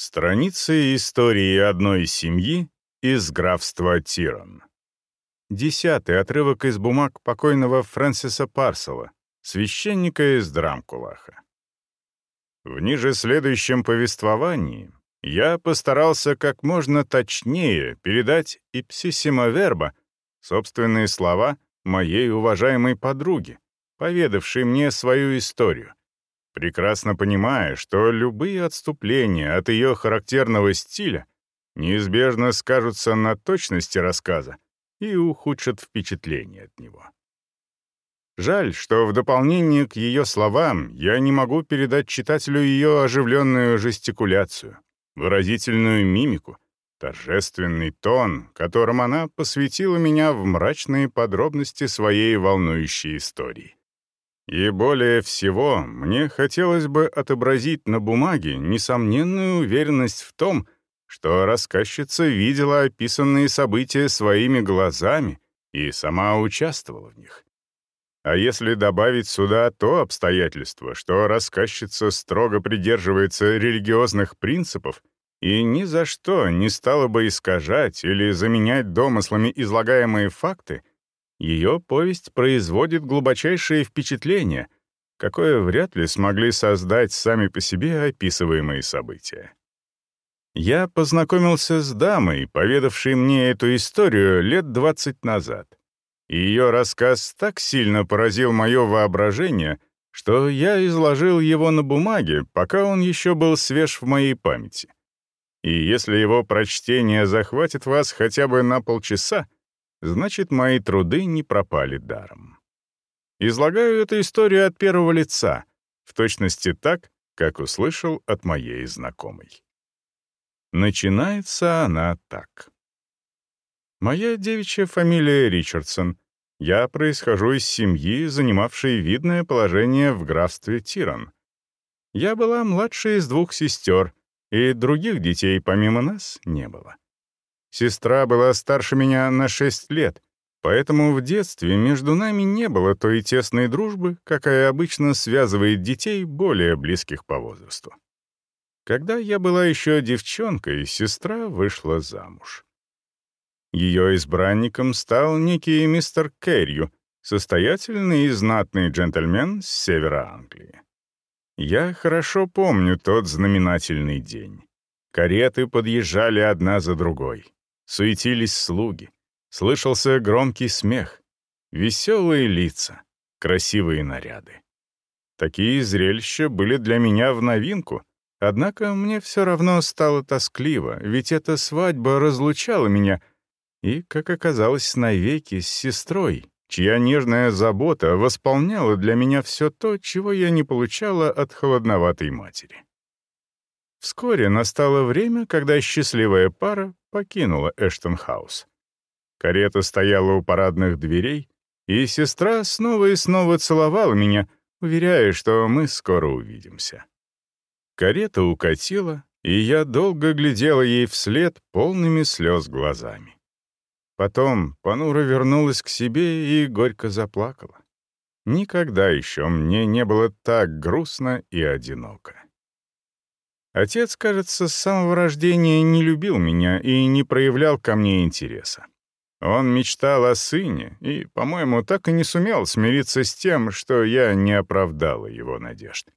Страницы истории одной семьи из графства Тирон. Десятый отрывок из бумаг покойного Фрэнсиса Парсела, священника из Драмкулаха. В ниже следующем повествовании я постарался как можно точнее передать ипсиссимо верба, собственные слова моей уважаемой подруги, поведавшей мне свою историю, прекрасно понимая, что любые отступления от ее характерного стиля неизбежно скажутся на точности рассказа и ухудшат впечатление от него. Жаль, что в дополнение к ее словам я не могу передать читателю ее оживленную жестикуляцию, выразительную мимику, торжественный тон, которым она посвятила меня в мрачные подробности своей волнующей истории. И более всего, мне хотелось бы отобразить на бумаге несомненную уверенность в том, что рассказчица видела описанные события своими глазами и сама участвовала в них. А если добавить сюда то обстоятельство, что рассказчица строго придерживается религиозных принципов и ни за что не стала бы искажать или заменять домыслами излагаемые факты, ее повесть производит глубочайшее впечатление, какое вряд ли смогли создать сами по себе описываемые события. Я познакомился с дамой, поведавшей мне эту историю лет 20 назад. И ее рассказ так сильно поразил мое воображение, что я изложил его на бумаге, пока он еще был свеж в моей памяти. И если его прочтение захватит вас хотя бы на полчаса, значит, мои труды не пропали даром. Излагаю эту историю от первого лица, в точности так, как услышал от моей знакомой. Начинается она так. Моя девичья фамилия Ричардсон. Я происхожу из семьи, занимавшей видное положение в графстве Тиран. Я была младшей из двух сестер, и других детей помимо нас не было. Сестра была старше меня на шесть лет, поэтому в детстве между нами не было той тесной дружбы, какая обычно связывает детей более близких по возрасту. Когда я была еще девчонкой, сестра вышла замуж. Ее избранником стал некий мистер Керрью, состоятельный и знатный джентльмен с севера Англии. Я хорошо помню тот знаменательный день. Кареты подъезжали одна за другой. Суетились слуги. Слышался громкий смех. Веселые лица. Красивые наряды. Такие зрелища были для меня в новинку, однако мне все равно стало тоскливо, ведь эта свадьба разлучала меня и, как оказалось, навеки с сестрой, чья нежная забота восполняла для меня все то, чего я не получала от холодноватой матери. Вскоре настало время, когда счастливая пара покинула Эштон-хаус. Карета стояла у парадных дверей, и сестра снова и снова целовала меня, уверяя, что мы скоро увидимся. Карета укатила, и я долго глядела ей вслед полными слез глазами. Потом понуро вернулась к себе и горько заплакала. Никогда еще мне не было так грустно и одиноко. Отец, кажется, с самого рождения не любил меня и не проявлял ко мне интереса. Он мечтал о сыне и, по-моему, так и не сумел смириться с тем, что я не оправдала его надежд.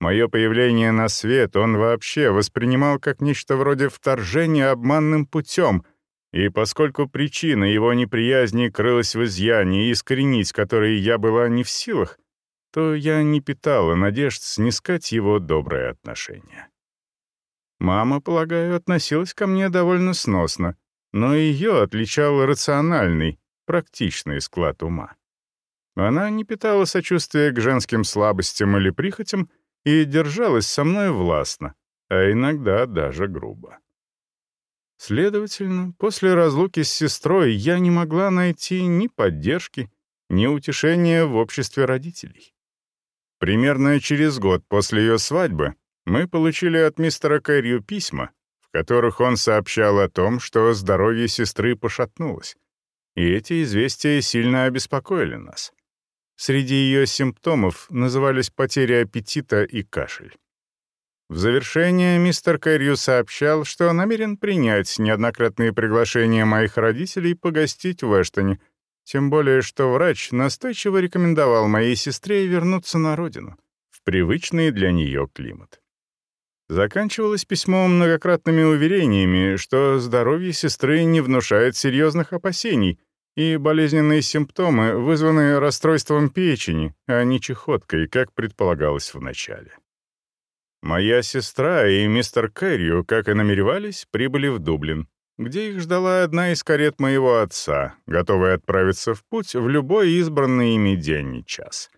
Мое появление на свет он вообще воспринимал как нечто вроде вторжения обманным путем, и поскольку причина его неприязни крылась в изъянии, искоренить которые я была не в силах, то я не питала надежд снискать его доброе отношение. Мама, полагаю, относилась ко мне довольно сносно, но ее отличал рациональный, практичный склад ума. Она не питала сочувствия к женским слабостям или прихотям и держалась со мной властно, а иногда даже грубо. Следовательно, после разлуки с сестрой я не могла найти ни поддержки, ни утешения в обществе родителей. Примерно через год после ее свадьбы мы получили от мистера Кэррию письма, в которых он сообщал о том, что здоровье сестры пошатнулось. И эти известия сильно обеспокоили нас. Среди ее симптомов назывались потеря аппетита и кашель. В завершение мистер Кэррю сообщал, что намерен принять неоднократные приглашения моих родителей погостить в Эштоне, тем более что врач настойчиво рекомендовал моей сестре вернуться на родину, в привычный для нее климат. Заканчивалось письмо многократными уверениями, что здоровье сестры не внушает серьезных опасений, и болезненные симптомы вызваны расстройством печени, а не чехоткой, как предполагалось вначале. Моя сестра и мистер Кэррио, как и намеревались, прибыли в Дублин, где их ждала одна из карет моего отца, готовая отправиться в путь в любой избранный ими день и час.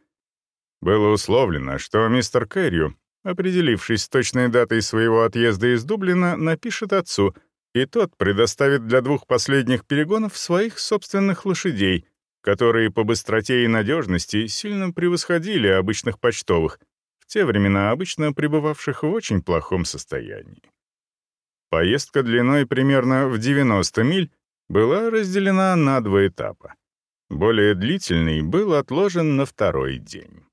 Было условлено, что мистер Кэррио, определившись с точной датой своего отъезда из Дублина, напишет отцу, и тот предоставит для двух последних перегонов своих собственных лошадей, которые по быстроте и надежности сильно превосходили обычных почтовых, те времена обычно пребывавших в очень плохом состоянии. Поездка длиной примерно в 90 миль была разделена на два этапа. Более длительный был отложен на второй день.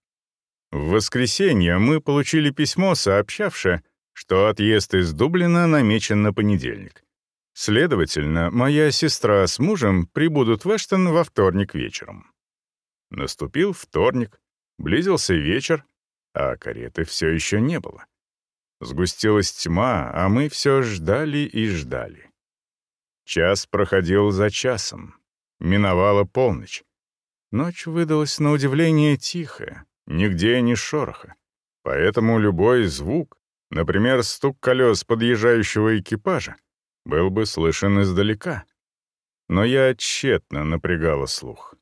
В воскресенье мы получили письмо, сообщавшее, что отъезд из Дублина намечен на понедельник. Следовательно, моя сестра с мужем прибудут в Эштон во вторник вечером. Наступил вторник, близился вечер, а кареты все еще не было. Сгустилась тьма, а мы все ждали и ждали. Час проходил за часом. Миновала полночь. Ночь выдалась на удивление тихая, нигде ни шороха. Поэтому любой звук, например, стук колес подъезжающего экипажа, был бы слышен издалека. Но я тщетно напрягала слух.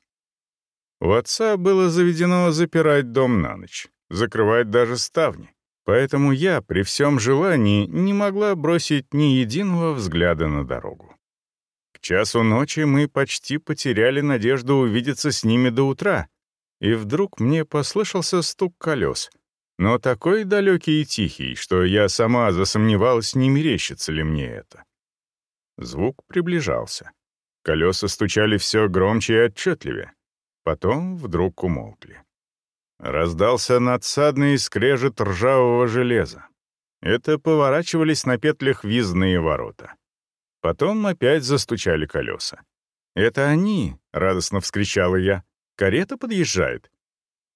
У отца было заведено запирать дом на ночь закрывать даже ставни. Поэтому я, при всем желании, не могла бросить ни единого взгляда на дорогу. К часу ночи мы почти потеряли надежду увидеться с ними до утра, и вдруг мне послышался стук колес, но такой далекий и тихий, что я сама засомневалась, не мерещится ли мне это. Звук приближался. Колеса стучали все громче и отчетливее. Потом вдруг умолкли. Раздался надсадный скрежет ржавого железа. Это поворачивались на петлях въездные ворота. Потом опять застучали колеса. «Это они!» — радостно вскричала я. «Карета подъезжает!»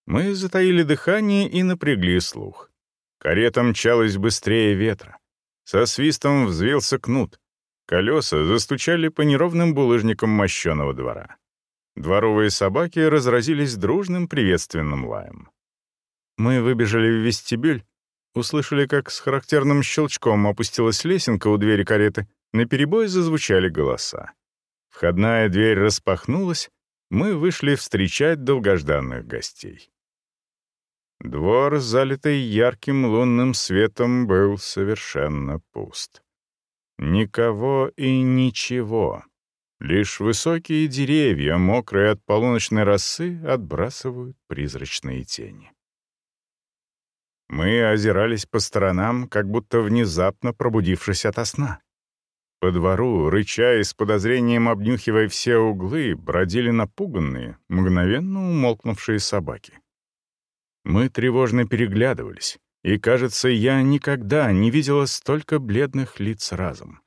Мы затаили дыхание и напрягли слух. Карета мчалась быстрее ветра. Со свистом взвился кнут. Колеса застучали по неровным булыжникам мощеного двора. Дворовые собаки разразились дружным приветственным лаем. Мы выбежали в вестибюль, услышали, как с характерным щелчком опустилась лесенка у двери кареты, наперебой зазвучали голоса. Входная дверь распахнулась, мы вышли встречать долгожданных гостей. Двор, залитый ярким лунным светом, был совершенно пуст. Никого и ничего. Лишь высокие деревья, мокрые от полуночной росы, отбрасывают призрачные тени. Мы озирались по сторонам, как будто внезапно пробудившись ото сна. По двору, рыча и с подозрением обнюхивая все углы, бродили напуганные, мгновенно умолкнувшие собаки. Мы тревожно переглядывались, и, кажется, я никогда не видела столько бледных лиц разом.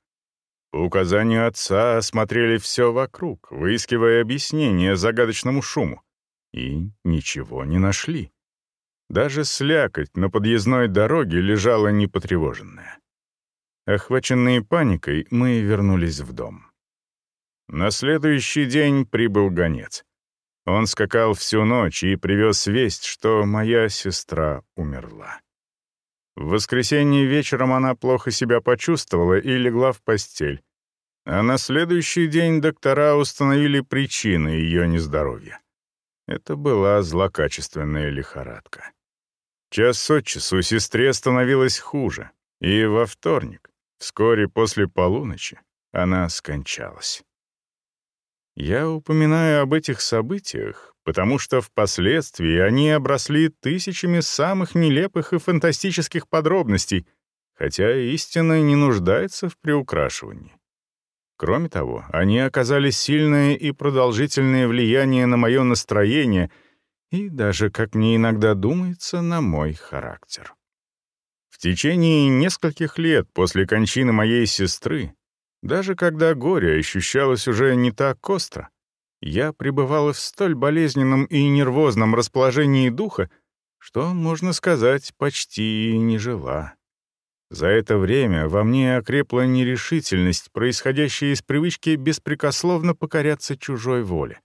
По указанию отца осмотрели все вокруг, выискивая объяснение загадочному шуму, и ничего не нашли. Даже слякоть на подъездной дороге лежала непотревоженная. Охваченные паникой, мы вернулись в дом. На следующий день прибыл гонец. Он скакал всю ночь и привез весть, что моя сестра умерла. В воскресенье вечером она плохо себя почувствовала и легла в постель. А на следующий день доктора установили причины ее нездоровья. Это была злокачественная лихорадка. Час от часу сестре становилось хуже, и во вторник, вскоре после полуночи, она скончалась. Я упоминаю об этих событиях, потому что впоследствии они обросли тысячами самых нелепых и фантастических подробностей, хотя истина не нуждается в приукрашивании. Кроме того, они оказали сильное и продолжительное влияние на мое настроение и даже, как мне иногда думается, на мой характер. В течение нескольких лет после кончины моей сестры, даже когда горе ощущалось уже не так остро, я пребывала в столь болезненном и нервозном расположении духа, что, можно сказать, почти не жила. За это время во мне окрепла нерешительность, происходящая из привычки беспрекословно покоряться чужой воле.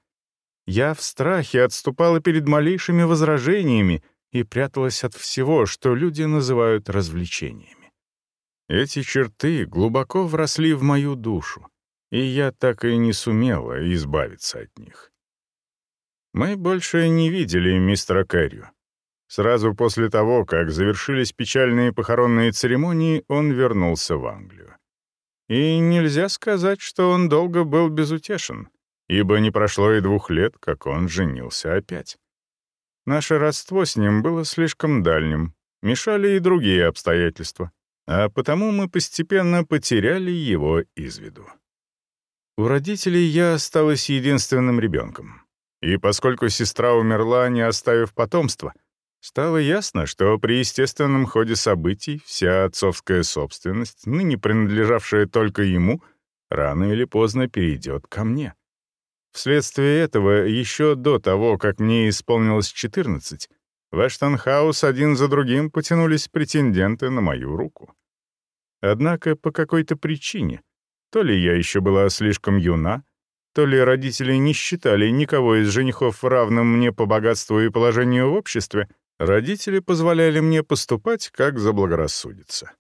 Я в страхе отступала перед малейшими возражениями и пряталась от всего, что люди называют развлечениями. Эти черты глубоко вросли в мою душу, и я так и не сумела избавиться от них. Мы больше не видели мистера Кэррю. Сразу после того, как завершились печальные похоронные церемонии, он вернулся в Англию. И нельзя сказать, что он долго был безутешен, ибо не прошло и двух лет, как он женился опять. Наше родство с ним было слишком дальним, мешали и другие обстоятельства, а потому мы постепенно потеряли его из виду. У родителей я осталась единственным ребенком. И поскольку сестра умерла, не оставив потомства — Стало ясно, что при естественном ходе событий вся отцовская собственность, ныне принадлежавшая только ему, рано или поздно перейдет ко мне. Вследствие этого, еще до того, как мне исполнилось 14, в Эштонхаус один за другим потянулись претенденты на мою руку. Однако по какой-то причине, то ли я еще была слишком юна, то ли родители не считали никого из женихов равным мне по богатству и положению в обществе, Родители позволяли мне поступать, как заблагорассудится.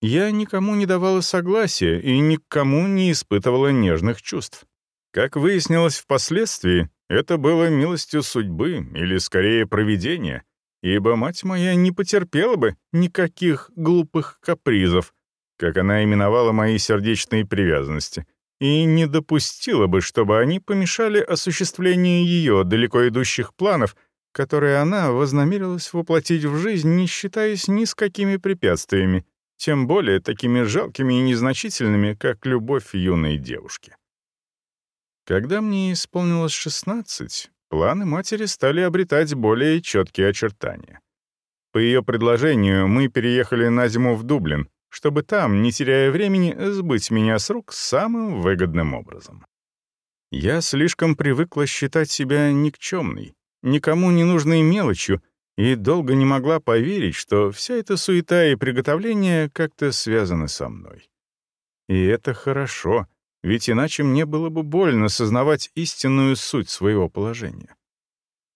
Я никому не давала согласия и никому не испытывала нежных чувств. Как выяснилось впоследствии, это было милостью судьбы или, скорее, провидения, ибо мать моя не потерпела бы никаких глупых капризов, как она именовала мои сердечные привязанности, и не допустила бы, чтобы они помешали осуществлению ее далеко идущих планов — которые она вознамерилась воплотить в жизнь, не считаясь ни с какими препятствиями, тем более такими жалкими и незначительными, как любовь юной девушки. Когда мне исполнилось 16, планы матери стали обретать более четкие очертания. По ее предложению мы переехали на зиму в Дублин, чтобы там, не теряя времени, сбыть меня с рук самым выгодным образом. Я слишком привыкла считать себя никчемной, никому не нужной мелочью, и долго не могла поверить, что вся эта суета и приготовление как-то связаны со мной. И это хорошо, ведь иначе мне было бы больно сознавать истинную суть своего положения.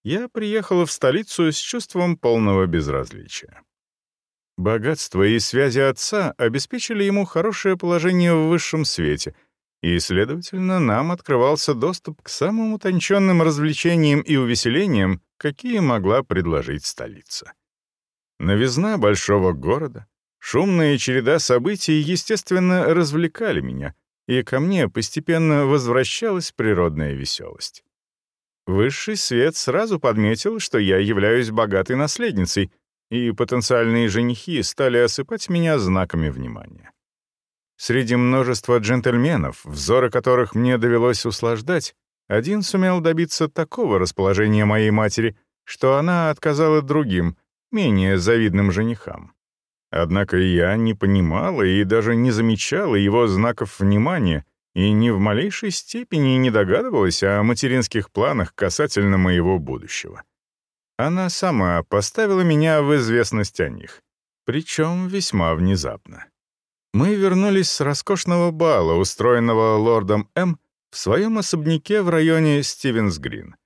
Я приехала в столицу с чувством полного безразличия. Богатство и связи отца обеспечили ему хорошее положение в высшем свете — и, следовательно, нам открывался доступ к самым утонченным развлечениям и увеселениям, какие могла предложить столица. Новизна большого города, шумная череда событий, естественно, развлекали меня, и ко мне постепенно возвращалась природная веселость. Высший свет сразу подметил, что я являюсь богатой наследницей, и потенциальные женихи стали осыпать меня знаками внимания. Среди множества джентльменов, взоры которых мне довелось услаждать, один сумел добиться такого расположения моей матери, что она отказала другим, менее завидным женихам. Однако я не понимала и даже не замечала его знаков внимания и ни в малейшей степени не догадывалась о материнских планах касательно моего будущего. Она сама поставила меня в известность о них, причем весьма внезапно. Мы вернулись с роскошного бала, устроенного лордом М. в своем особняке в районе Стивенс-Грин.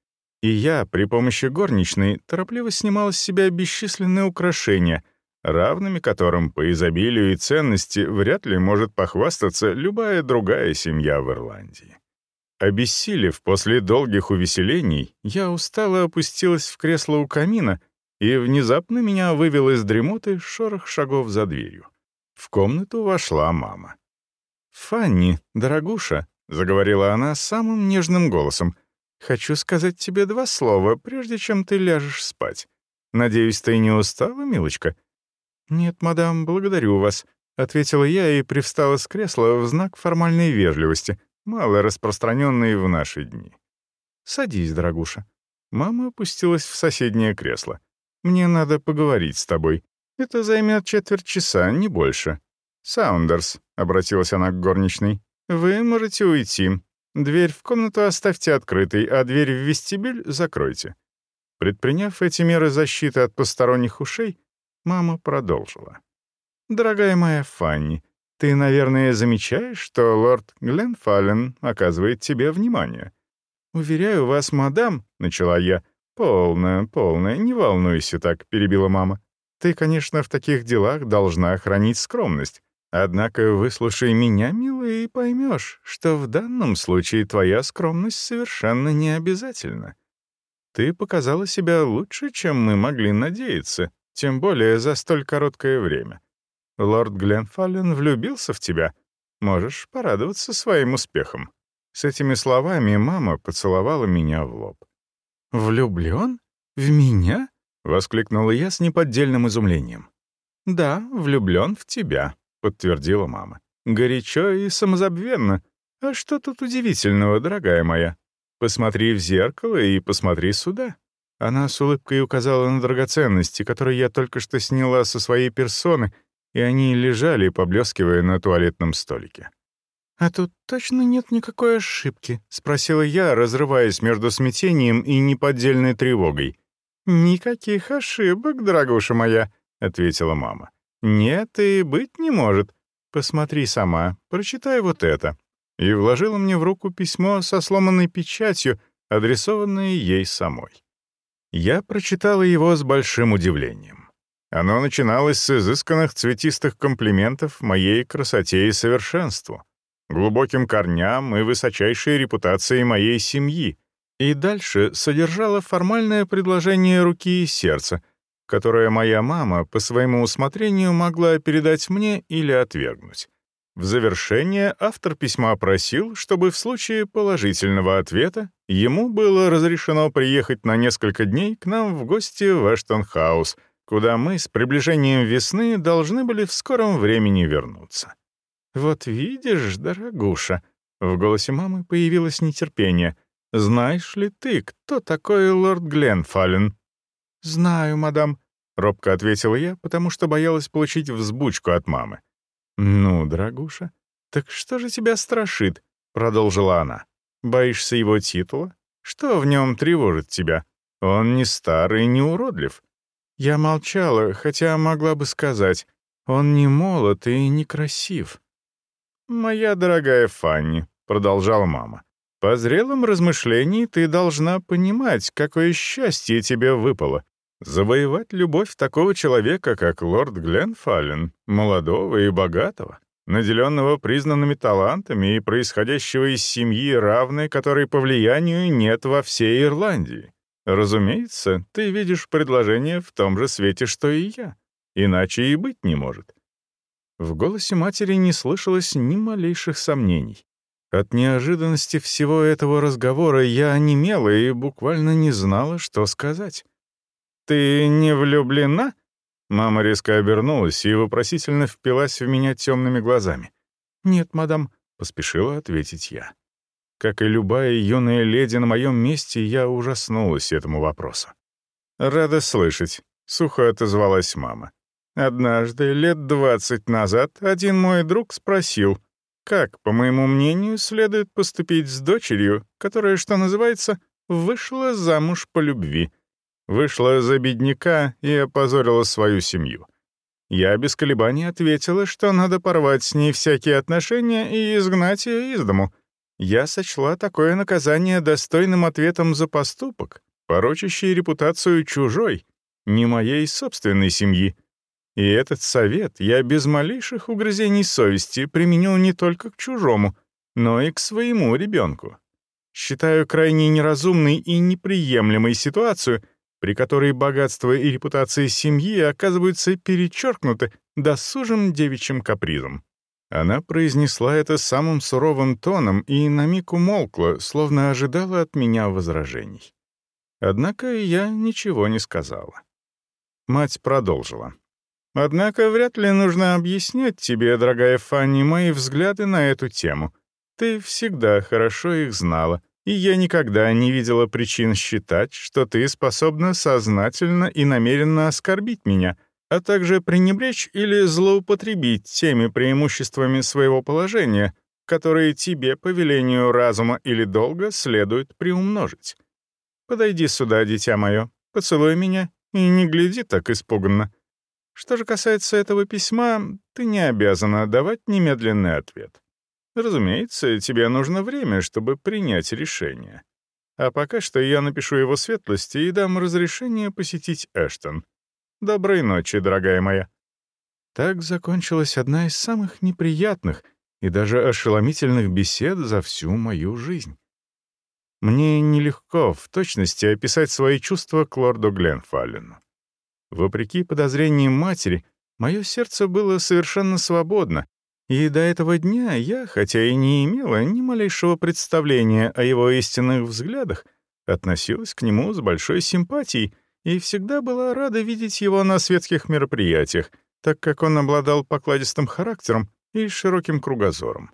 И я при помощи горничной торопливо снимал с себя бесчисленные украшения, равными которым по изобилию и ценности вряд ли может похвастаться любая другая семья в Ирландии. Обессилев после долгих увеселений, я устало опустилась в кресло у камина, и внезапно меня вывел из дремоты шорох шагов за дверью. В комнату вошла мама. «Фанни, дорогуша», — заговорила она самым нежным голосом, «хочу сказать тебе два слова, прежде чем ты ляжешь спать. Надеюсь, ты не устала, милочка?» «Нет, мадам, благодарю вас», — ответила я и привстала с кресла в знак формальной вежливости, мало распространенной в наши дни. «Садись, дорогуша». Мама опустилась в соседнее кресло. «Мне надо поговорить с тобой. Это займет четверть часа, не больше. «Саундерс», — обратилась она к горничной, — «вы можете уйти. Дверь в комнату оставьте открытой, а дверь в вестибюль закройте». Предприняв эти меры защиты от посторонних ушей, мама продолжила. «Дорогая моя Фанни, ты, наверное, замечаешь, что лорд Гленфаллен оказывает тебе внимание. Уверяю вас, мадам, — начала я, — полная, полная, не волнуйся так, — перебила мама. Ты, конечно, в таких делах должна хранить скромность. Однако выслушай меня, милая, и поймешь, что в данном случае твоя скромность совершенно не обязательна. Ты показала себя лучше, чем мы могли надеяться, тем более за столь короткое время. Лорд Гленфаллен влюбился в тебя. Можешь порадоваться своим успехом». С этими словами мама поцеловала меня в лоб. «Влюблен? В меня?» — воскликнула я с неподдельным изумлением. «Да, влюблен в тебя», — подтвердила мама. «Горячо и самозабвенно. А что тут удивительного, дорогая моя? Посмотри в зеркало и посмотри сюда». Она с улыбкой указала на драгоценности, которые я только что сняла со своей персоны — и они лежали, поблескивая на туалетном столике. «А тут точно нет никакой ошибки?» — спросила я, разрываясь между смятением и неподдельной тревогой. «Никаких ошибок, дорогуша моя», — ответила мама. «Нет и быть не может. Посмотри сама, прочитай вот это». И вложила мне в руку письмо со сломанной печатью, адресованное ей самой. Я прочитала его с большим удивлением. Оно начиналось с изысканных цветистых комплиментов моей красоте и совершенству, глубоким корням и высочайшей репутации моей семьи, и дальше содержало формальное предложение руки и сердца, которое моя мама по своему усмотрению могла передать мне или отвергнуть. В завершение автор письма просил, чтобы в случае положительного ответа ему было разрешено приехать на несколько дней к нам в гости в Эштон-хаус — куда мы с приближением весны должны были в скором времени вернуться. «Вот видишь, дорогуша», — в голосе мамы появилось нетерпение, «знаешь ли ты, кто такой лорд Гленфаллен?» «Знаю, мадам», — робко ответила я, потому что боялась получить взбучку от мамы. «Ну, дорогуша, так что же тебя страшит?» — продолжила она. «Боишься его титула? Что в нем тревожит тебя? Он не старый, не уродлив. Я молчала, хотя могла бы сказать, он не молод и не красив. «Моя дорогая Фанни», — продолжала мама, — «по зрелым размышлениям ты должна понимать, какое счастье тебе выпало. Завоевать любовь такого человека, как лорд Гленфаллен, молодого и богатого, наделенного признанными талантами и происходящего из семьи, равной которой по влиянию нет во всей Ирландии. Разумеется, ты видишь предложение в том же свете, что и я. Иначе и быть не может. В голосе матери не слышалось ни малейших сомнений. От неожиданности всего этого разговора я онемела и буквально не знала, что сказать. «Ты не влюблена?» Мама резко обернулась и вопросительно впилась в меня темными глазами. «Нет, мадам», — поспешила ответить я. Как и любая юная леди на моем месте, я ужаснулась этому вопросу. «Рада слышать», — сухо отозвалась мама. «Однажды, лет двадцать назад, один мой друг спросил, как, по моему мнению, следует поступить с дочерью, которая, что называется, вышла замуж по любви. Вышла за бедняка и опозорила свою семью. Я без колебаний ответила, что надо порвать с ней всякие отношения и изгнать ее из дому — я сочла такое наказание достойным ответом за поступок, порочащий репутацию чужой, не моей собственной семьи. И этот совет я без малейших угрызений совести применил не только к чужому, но и к своему ребенку. Считаю крайне неразумной и неприемлемой ситуацию, при которой богатство и репутация семьи оказываются перечеркнуты досужим девичьим капризом. Она произнесла это самым суровым тоном и на миг умолкла, словно ожидала от меня возражений. Однако я ничего не сказала. Мать продолжила. «Однако вряд ли нужно объяснять тебе, дорогая Фанни, мои взгляды на эту тему. Ты всегда хорошо их знала, и я никогда не видела причин считать, что ты способна сознательно и намеренно оскорбить меня, а также пренебречь или злоупотребить теми преимуществами своего положения, которые тебе по велению разума или долга следует приумножить. Подойди сюда, дитя мое, поцелуй меня и не гляди так испуганно. Что же касается этого письма, ты не обязана давать немедленный ответ. Разумеется, тебе нужно время, чтобы принять решение. А пока что я напишу его светлости и дам разрешение посетить Эштон. Доброй ночи, дорогая моя». Так закончилась одна из самых неприятных и даже ошеломительных бесед за всю мою жизнь. Мне нелегко в точности описать свои чувства к лорду Гленфаллену. Вопреки подозрениям матери, мое сердце было совершенно свободно, и до этого дня я, хотя и не имела ни малейшего представления о его истинных взглядах, относилась к нему с большой симпатией и всегда была рада видеть его на светских мероприятиях, так как он обладал покладистым характером и широким кругозором.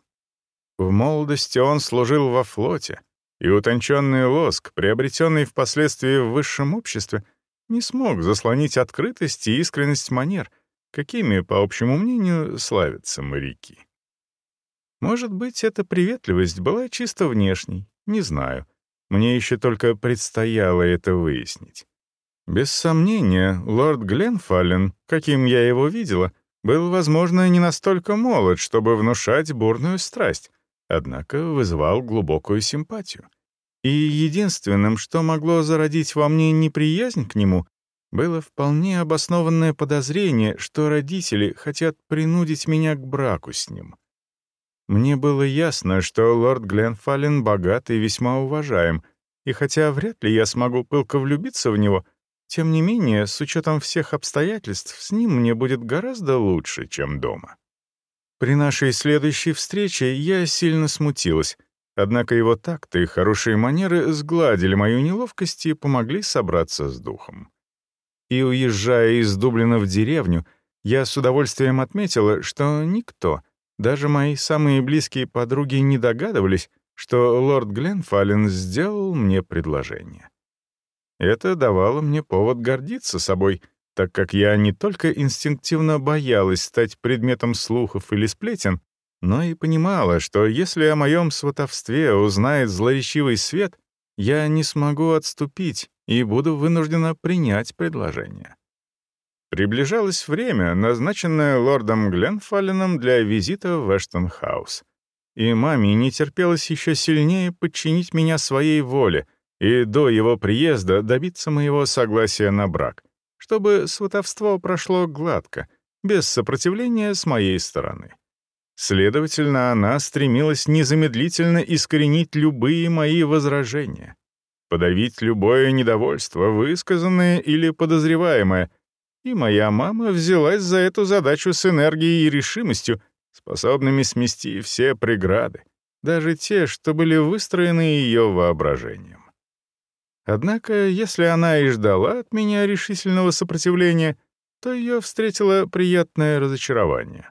В молодости он служил во флоте, и утонченный лоск, приобретенный впоследствии в высшем обществе, не смог заслонить открытость и искренность манер — какими, по общему мнению, славятся моряки. Может быть, эта приветливость была чисто внешней, не знаю. Мне еще только предстояло это выяснить. Без сомнения, лорд Гленфаллен, каким я его видела, был, возможно, не настолько молод, чтобы внушать бурную страсть, однако вызывал глубокую симпатию. И единственным, что могло зародить во мне неприязнь к нему, было вполне обоснованное подозрение, что родители хотят принудить меня к браку с ним. Мне было ясно, что лорд Гленфаллен богат и весьма уважаем, и хотя вряд ли я смогу пылко влюбиться в него, тем не менее, с учетом всех обстоятельств, с ним мне будет гораздо лучше, чем дома. При нашей следующей встрече я сильно смутилась, однако его такт и хорошие манеры сгладили мою неловкость и помогли собраться с духом. И уезжая из Дублина в деревню, я с удовольствием отметила, что никто, даже мои самые близкие подруги, не догадывались, что лорд Гленфаллен сделал мне предложение. Это давало мне повод гордиться собой, так как я не только инстинктивно боялась стать предметом слухов или сплетен, но и понимала, что если о моем сватовстве узнает злоречивый свет, я не смогу отступить и буду вынуждена принять предложение. Приближалось время, назначенное лордом Гленфалленом для визита в Эштон-хаус. И маме не терпелось еще сильнее подчинить меня своей воле и до его приезда добиться моего согласия на брак, чтобы сватовство прошло гладко, без сопротивления с моей стороны. Следовательно, она стремилась незамедлительно искоренить любые мои возражения подавить любое недовольство, высказанное или подозреваемое. И моя мама взялась за эту задачу с энергией и решимостью, способными смести все преграды, даже те, что были выстроены ее воображением. Однако, если она и ждала от меня решительного сопротивления, то ее встретило приятное разочарование.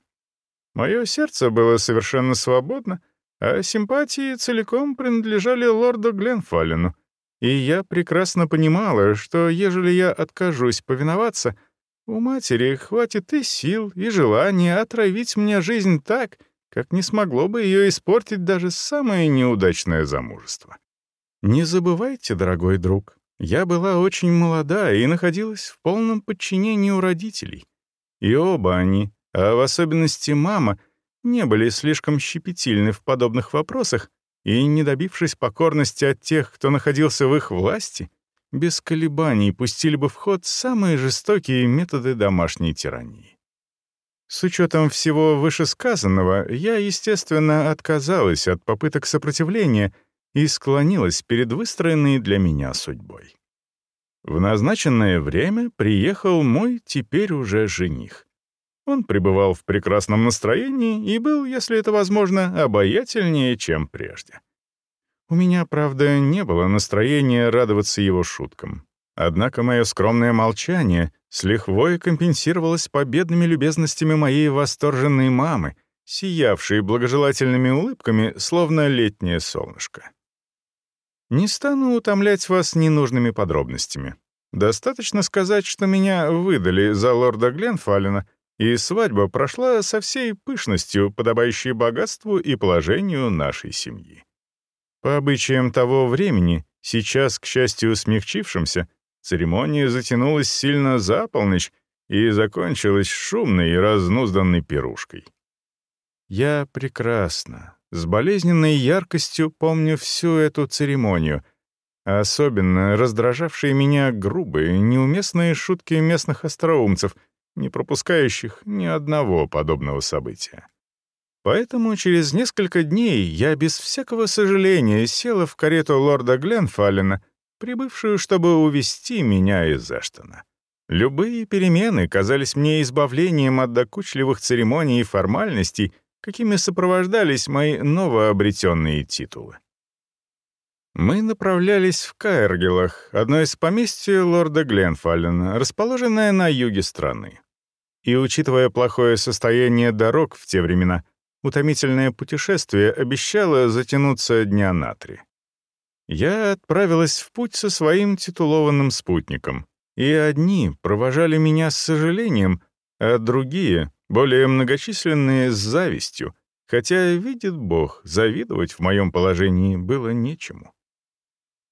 Мое сердце было совершенно свободно, а симпатии целиком принадлежали лорду Гленфаллену, и я прекрасно понимала, что ежели я откажусь повиноваться, у матери хватит и сил, и желания отравить мне жизнь так, как не смогло бы ее испортить даже самое неудачное замужество. Не забывайте, дорогой друг, я была очень молода и находилась в полном подчинении у родителей. И оба они, а в особенности мама, не были слишком щепетильны в подобных вопросах, и, не добившись покорности от тех, кто находился в их власти, без колебаний пустили бы в ход самые жестокие методы домашней тирании. С учетом всего вышесказанного, я, естественно, отказалась от попыток сопротивления и склонилась перед выстроенной для меня судьбой. В назначенное время приехал мой теперь уже жених. Он пребывал в прекрасном настроении и был, если это возможно, обаятельнее, чем прежде. У меня, правда, не было настроения радоваться его шуткам. Однако мое скромное молчание с лихвой компенсировалось победными любезностями моей восторженной мамы, сиявшей благожелательными улыбками, словно летнее солнышко. Не стану утомлять вас ненужными подробностями. Достаточно сказать, что меня выдали за лорда Гленфаллена, и свадьба прошла со всей пышностью, подобающей богатству и положению нашей семьи. По обычаям того времени, сейчас, к счастью, смягчившимся, церемония затянулась сильно за полночь и закончилась шумной и разнузданной пирушкой. Я прекрасно, с болезненной яркостью помню всю эту церемонию, особенно раздражавшие меня грубые, неуместные шутки местных остроумцев, не пропускающих ни одного подобного события. Поэтому через несколько дней я без всякого сожаления села в карету лорда Гленфаллена, прибывшую, чтобы увести меня из Эштона. Любые перемены казались мне избавлением от докучливых церемоний и формальностей, какими сопровождались мои новообретенные титулы. Мы направлялись в Каэргелах, одно из поместьй лорда Гленфаллена, расположенное на юге страны. И учитывая плохое состояние дорог в те времена, утомительное путешествие обещало затянуться дня на три. Я отправилась в путь со своим титулованным спутником, и одни провожали меня с сожалением, а другие, более многочисленные, с завистью, хотя, видит Бог, завидовать в моем положении было нечему.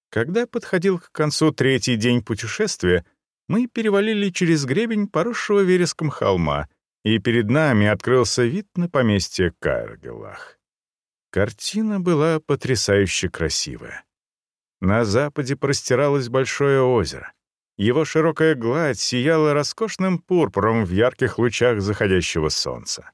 Когда подходил к концу третий день путешествия, мы перевалили через гребень поросшего вереском холма — и перед нами открылся вид на поместье Кайргелах. Картина была потрясающе красивая. На западе простиралось большое озеро. Его широкая гладь сияла роскошным пурпуром в ярких лучах заходящего солнца.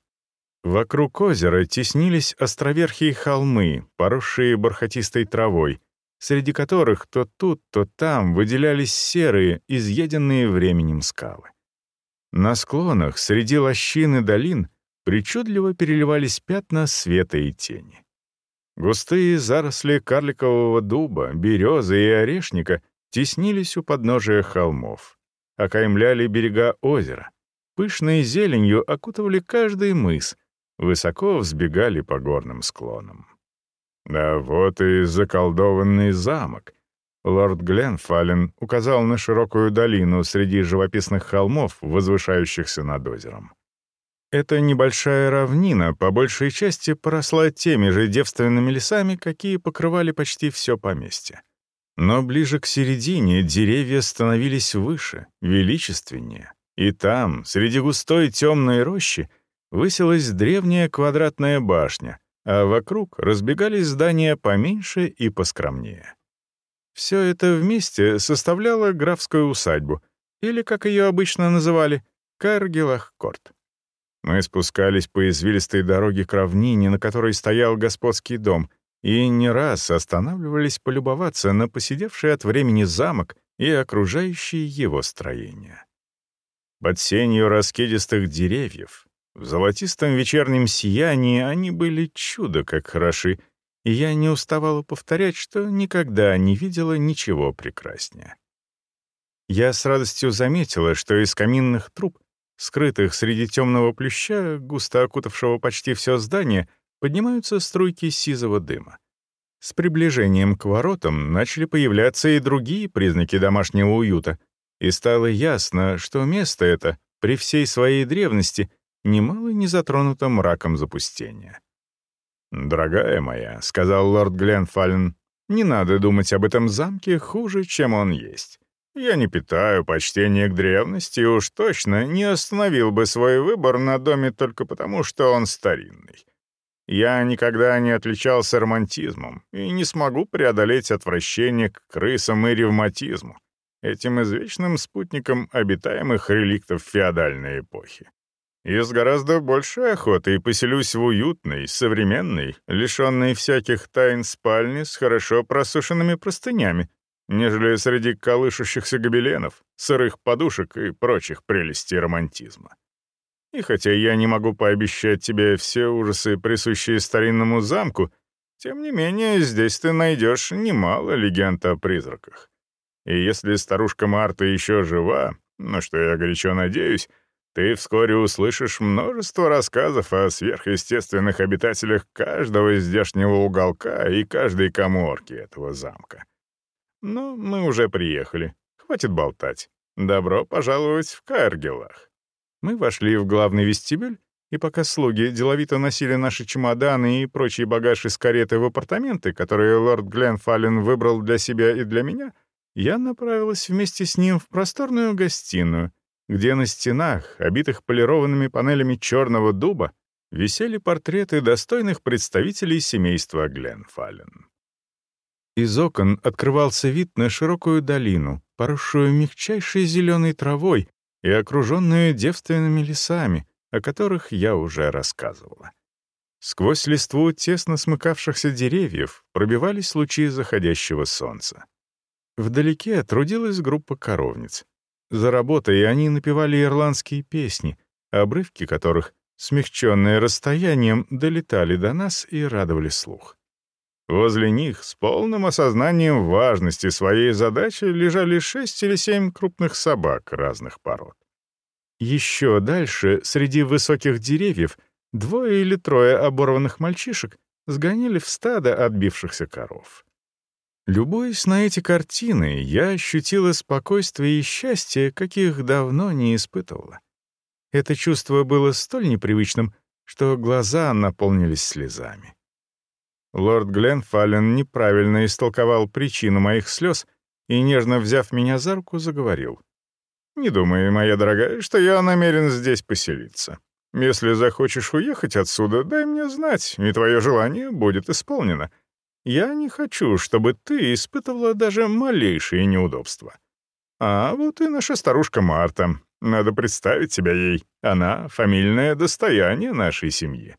Вокруг озера теснились островерхие холмы, поросшие бархатистой травой, среди которых то тут, то там выделялись серые, изъеденные временем скалы. На склонах, среди лощин и долин, причудливо переливались пятна света и тени. Густые заросли карликового дуба, березы и орешника теснились у подножия холмов, окаймляли берега озера, пышной зеленью окутывали каждый мыс, высоко взбегали по горным склонам. Да вот и заколдованный замок, Лорд Гленфален указал на широкую долину среди живописных холмов, возвышающихся над озером. Эта небольшая равнина по большей части поросла теми же девственными лесами, какие покрывали почти все поместье. Но ближе к середине деревья становились выше, величественнее, и там, среди густой темной рощи, высилась древняя квадратная башня, а вокруг разбегались здания поменьше и поскромнее. Все это вместе составляло графскую усадьбу, или, как ее обычно называли, Каргелах-Корт. Мы спускались по извилистой дороге к равнине, на которой стоял господский дом, и не раз останавливались полюбоваться на посидевший от времени замок и окружающие его строения. Под сенью раскидистых деревьев, в золотистом вечернем сиянии они были чудо как хороши — и я не уставала повторять, что никогда не видела ничего прекраснее. Я с радостью заметила, что из каминных труб, скрытых среди темного плюща, густо окутавшего почти все здание, поднимаются струйки сизого дыма. С приближением к воротам начали появляться и другие признаки домашнего уюта, и стало ясно, что место это, при всей своей древности, немало не затронуто мраком запустения. «Дорогая моя», — сказал лорд Гленфалlen, — «не надо думать об этом замке хуже, чем он есть. Я не питаю почтения к древности и уж точно не остановил бы свой выбор на доме только потому, что он старинный. Я никогда не отличался романтизмом и не смогу преодолеть отвращение к крысам и ревматизму, этим извечным спутникам обитаемых реликтов феодальной эпохи и с гораздо большей охотой поселюсь в уютной, современной, лишенной всяких тайн спальни с хорошо просушенными простынями, нежели среди колышущихся гобеленов, сырых подушек и прочих прелестей романтизма. И хотя я не могу пообещать тебе все ужасы, присущие старинному замку, тем не менее здесь ты найдешь немало легенд о призраках. И если старушка Марта еще жива, на что я горячо надеюсь, ты вскоре услышишь множество рассказов о сверхъестественных обитателях каждого здешнего уголка и каждой коморки этого замка. Но мы уже приехали. хватит болтать. Добро пожаловать в Каэргелах». Мы вошли в главный вестибюль, и пока слуги деловито носили наши чемоданы и прочий багаж из кареты в апартаменты, которые лорд Гленфаллен выбрал для себя и для меня, я направилась вместе с ним в просторную гостиную, где на стенах, обитых полированными панелями черного дуба, висели портреты достойных представителей семейства Гленфаллен. Из окон открывался вид на широкую долину, поросшую мягчайшей зеленой травой и окруженную девственными лесами, о которых я уже рассказывала. Сквозь листву тесно смыкавшихся деревьев пробивались лучи заходящего солнца. Вдалеке трудилась группа коровниц. За работой они напевали ирландские песни, обрывки которых, смягченные расстоянием, долетали до нас и радовали слух. Возле них с полным осознанием важности своей задачи лежали шесть или семь крупных собак разных пород. Еще дальше, среди высоких деревьев, двое или трое оборванных мальчишек сгоняли в стадо отбившихся коров. Любуясь на эти картины, я ощутила спокойствие и счастье, каких давно не испытывала. Это чувство было столь непривычным, что глаза наполнились слезами. Лорд Гленфаллен неправильно истолковал причину моих слез и, нежно взяв меня за руку, заговорил. «Не думай, моя дорогая, что я намерен здесь поселиться. Если захочешь уехать отсюда, дай мне знать, и твое желание будет исполнено. Я не хочу, чтобы ты испытывала даже малейшие неудобства. А вот и наша старушка Марта. Надо представить себя ей. Она — фамильное достояние нашей семьи.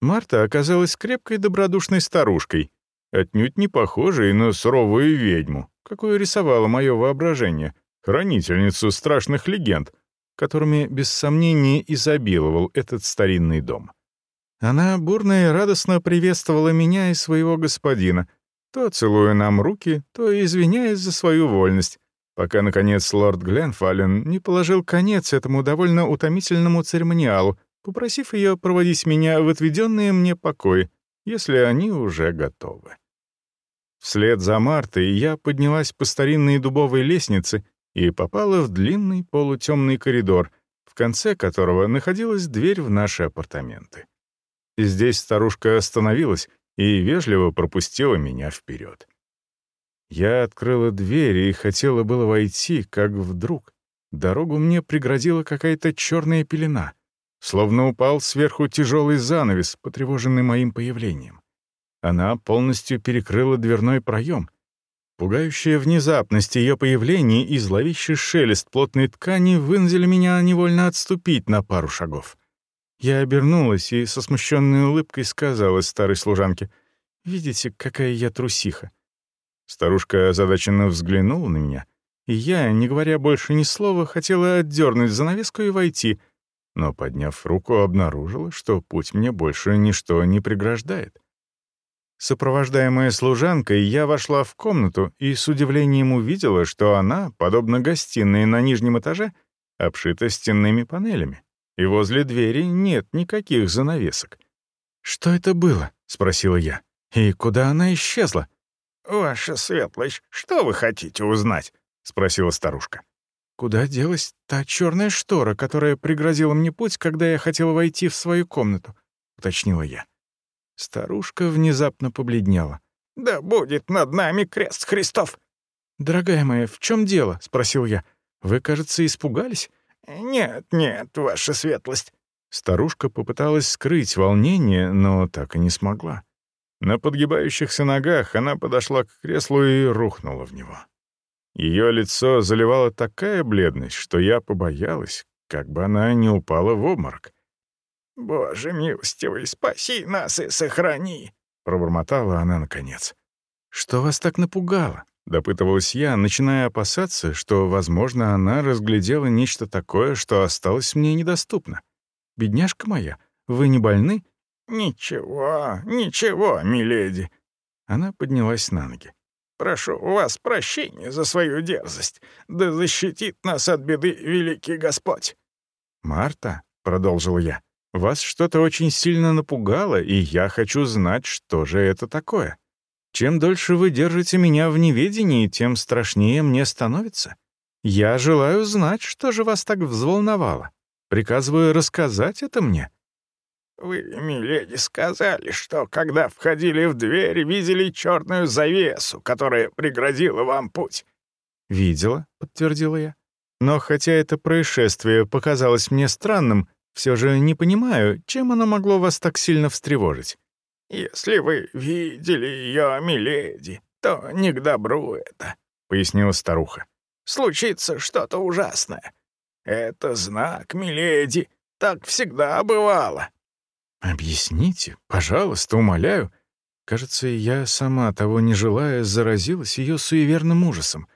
Марта оказалась крепкой добродушной старушкой, отнюдь не похожей на суровую ведьму, какую рисовало мое воображение, хранительницу страшных легенд, которыми без сомнения изобиловал этот старинный дом. Она бурно и радостно приветствовала меня и своего господина, то целуя нам руки, то извиняясь за свою вольность, пока, наконец, лорд Гленфаллен не положил конец этому довольно утомительному церемониалу, попросив ее проводить меня в отведенные мне покои, если они уже готовы. Вслед за Мартой я поднялась по старинной дубовой лестнице и попала в длинный полутемный коридор, в конце которого находилась дверь в наши апартаменты. Здесь старушка остановилась и вежливо пропустила меня вперед. Я открыла дверь и хотела было войти, как вдруг дорогу мне преградила какая-то черная пелена — Словно упал сверху тяжелый занавес, потревоженный моим появлением. Она полностью перекрыла дверной проем. Пугающая внезапность ее появления и зловещий шелест плотной ткани вынудили меня невольно отступить на пару шагов. Я обернулась и со смущенной улыбкой сказала старой служанке, «Видите, какая я трусиха». Старушка озадаченно взглянула на меня, и я, не говоря больше ни слова, хотела отдернуть занавеску и войти — но, подняв руку, обнаружила, что путь мне больше ничто не преграждает. Сопровождаемая служанкой, я вошла в комнату и с удивлением увидела, что она, подобно гостиной на нижнем этаже, обшита стенными панелями, и возле двери нет никаких занавесок. «Что это было?» — спросила я. «И куда она исчезла?» «Ваша светлость, что вы хотите узнать?» — спросила старушка. Куда делась та черная штора, которая преградила мне путь, когда я хотела войти в свою комнату? уточнила я. Старушка внезапно побледнела. «Да будет над нами крест Христов!» «Дорогая моя, в чем дело?» — спросил я. «Вы, кажется, испугались?» «Нет, нет, ваша светлость». Старушка попыталась скрыть волнение, но так и не смогла. На подгибающихся ногах она подошла к креслу и рухнула в него. Ее лицо заливала такая бледность, что я побоялась, как бы она не упала в обморок. «Боже милостивый, спаси нас и сохрани!» — пробормотала она наконец. «Что вас так напугало?» — допытывалась я, начиная опасаться, что, возможно, она разглядела нечто такое, что осталось мне недоступно. «Бедняжка моя, вы не больны?» «Ничего, ничего, миледи». Она поднялась на ноги. Прошу у вас прощения за свою дерзость. Да защитит нас от беды великий Господь». «Марта», — продолжил я, — «вас что-то очень сильно напугало, и я хочу знать, что же это такое. Чем дольше вы держите меня в неведении, тем страшнее мне становится». Я желаю знать, что же вас так взволновало. Приказываю рассказать это мне». «Вы, миледи, сказали, что, когда входили в дверь, видели черную завесу, которая преградила вам путь». «Видела», — подтвердила я. «Но хотя это происшествие показалось мне странным, все же не понимаю, чем оно могло вас так сильно встревожить». «Если вы видели ее, миледи, то не к добру это», — пояснила старуха. «Случится что-то ужасное. Это знак, миледи, так всегда бывало». «Объясните, пожалуйста, умоляю». Кажется, я сама, того не желая, заразилась ее суеверным ужасом.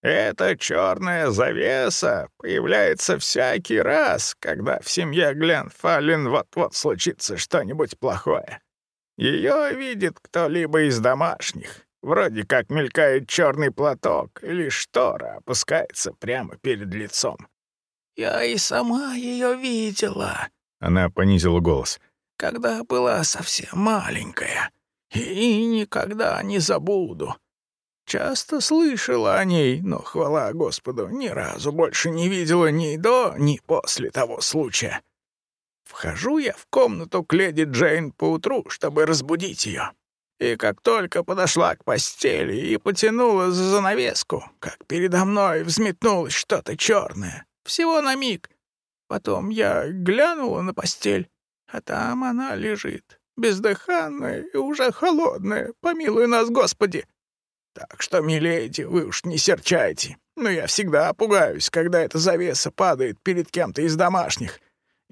«Эта черная завеса появляется всякий раз, когда в семье Гленфаллен вот-вот случится что-нибудь плохое. Ее видит кто-либо из домашних. Вроде как мелькает черный платок или штора опускается прямо перед лицом. «Я и сама ее видела», — она понизила голос когда была совсем маленькая. И никогда не забуду. Часто слышала о ней, но, хвала Господу, ни разу больше не видела ни до, ни после того случая. Вхожу я в комнату к леди Джейн поутру, чтобы разбудить ее. И как только подошла к постели и потянула за занавеску, как передо мной взметнулось что-то черное. Всего на миг. Потом я глянула на постель а там она лежит, бездыханная и уже холодная, помилуй нас, Господи. Так что, миледи, вы уж не серчайте, но я всегда пугаюсь, когда эта завеса падает перед кем-то из домашних.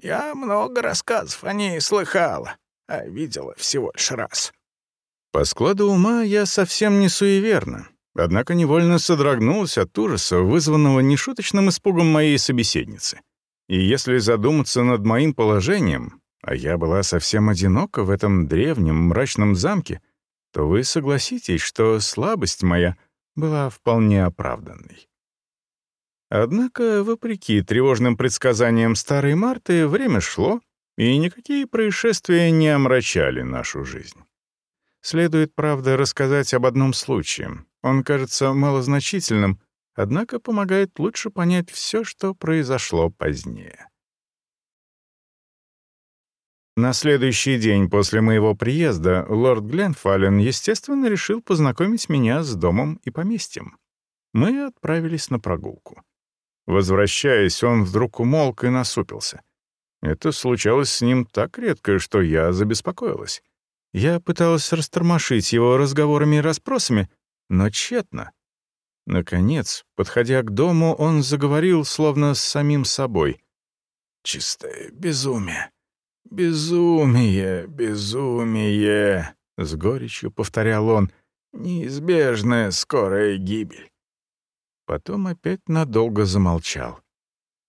Я много рассказов о ней слыхала, а видела всего лишь раз». По складу ума я совсем не суеверна, однако невольно содрогнулась от ужаса, вызванного нешуточным испугом моей собеседницы. И если задуматься над моим положением, а я была совсем одинока в этом древнем мрачном замке, то вы согласитесь, что слабость моя была вполне оправданной. Однако, вопреки тревожным предсказаниям старой Марты, время шло, и никакие происшествия не омрачали нашу жизнь. Следует, правда, рассказать об одном случае. Он кажется малозначительным, однако помогает лучше понять все, что произошло позднее. На следующий день после моего приезда лорд Гленфаллен, естественно, решил познакомить меня с домом и поместьем. Мы отправились на прогулку. Возвращаясь, он вдруг умолк и насупился. Это случалось с ним так редко, что я забеспокоилась. Я пыталась растормошить его разговорами и расспросами, но тщетно. Наконец, подходя к дому, он заговорил словно с самим собой. «Чистое безумие. «Безумие, безумие!» — с горечью повторял он. «Неизбежная скорая гибель». Потом опять надолго замолчал.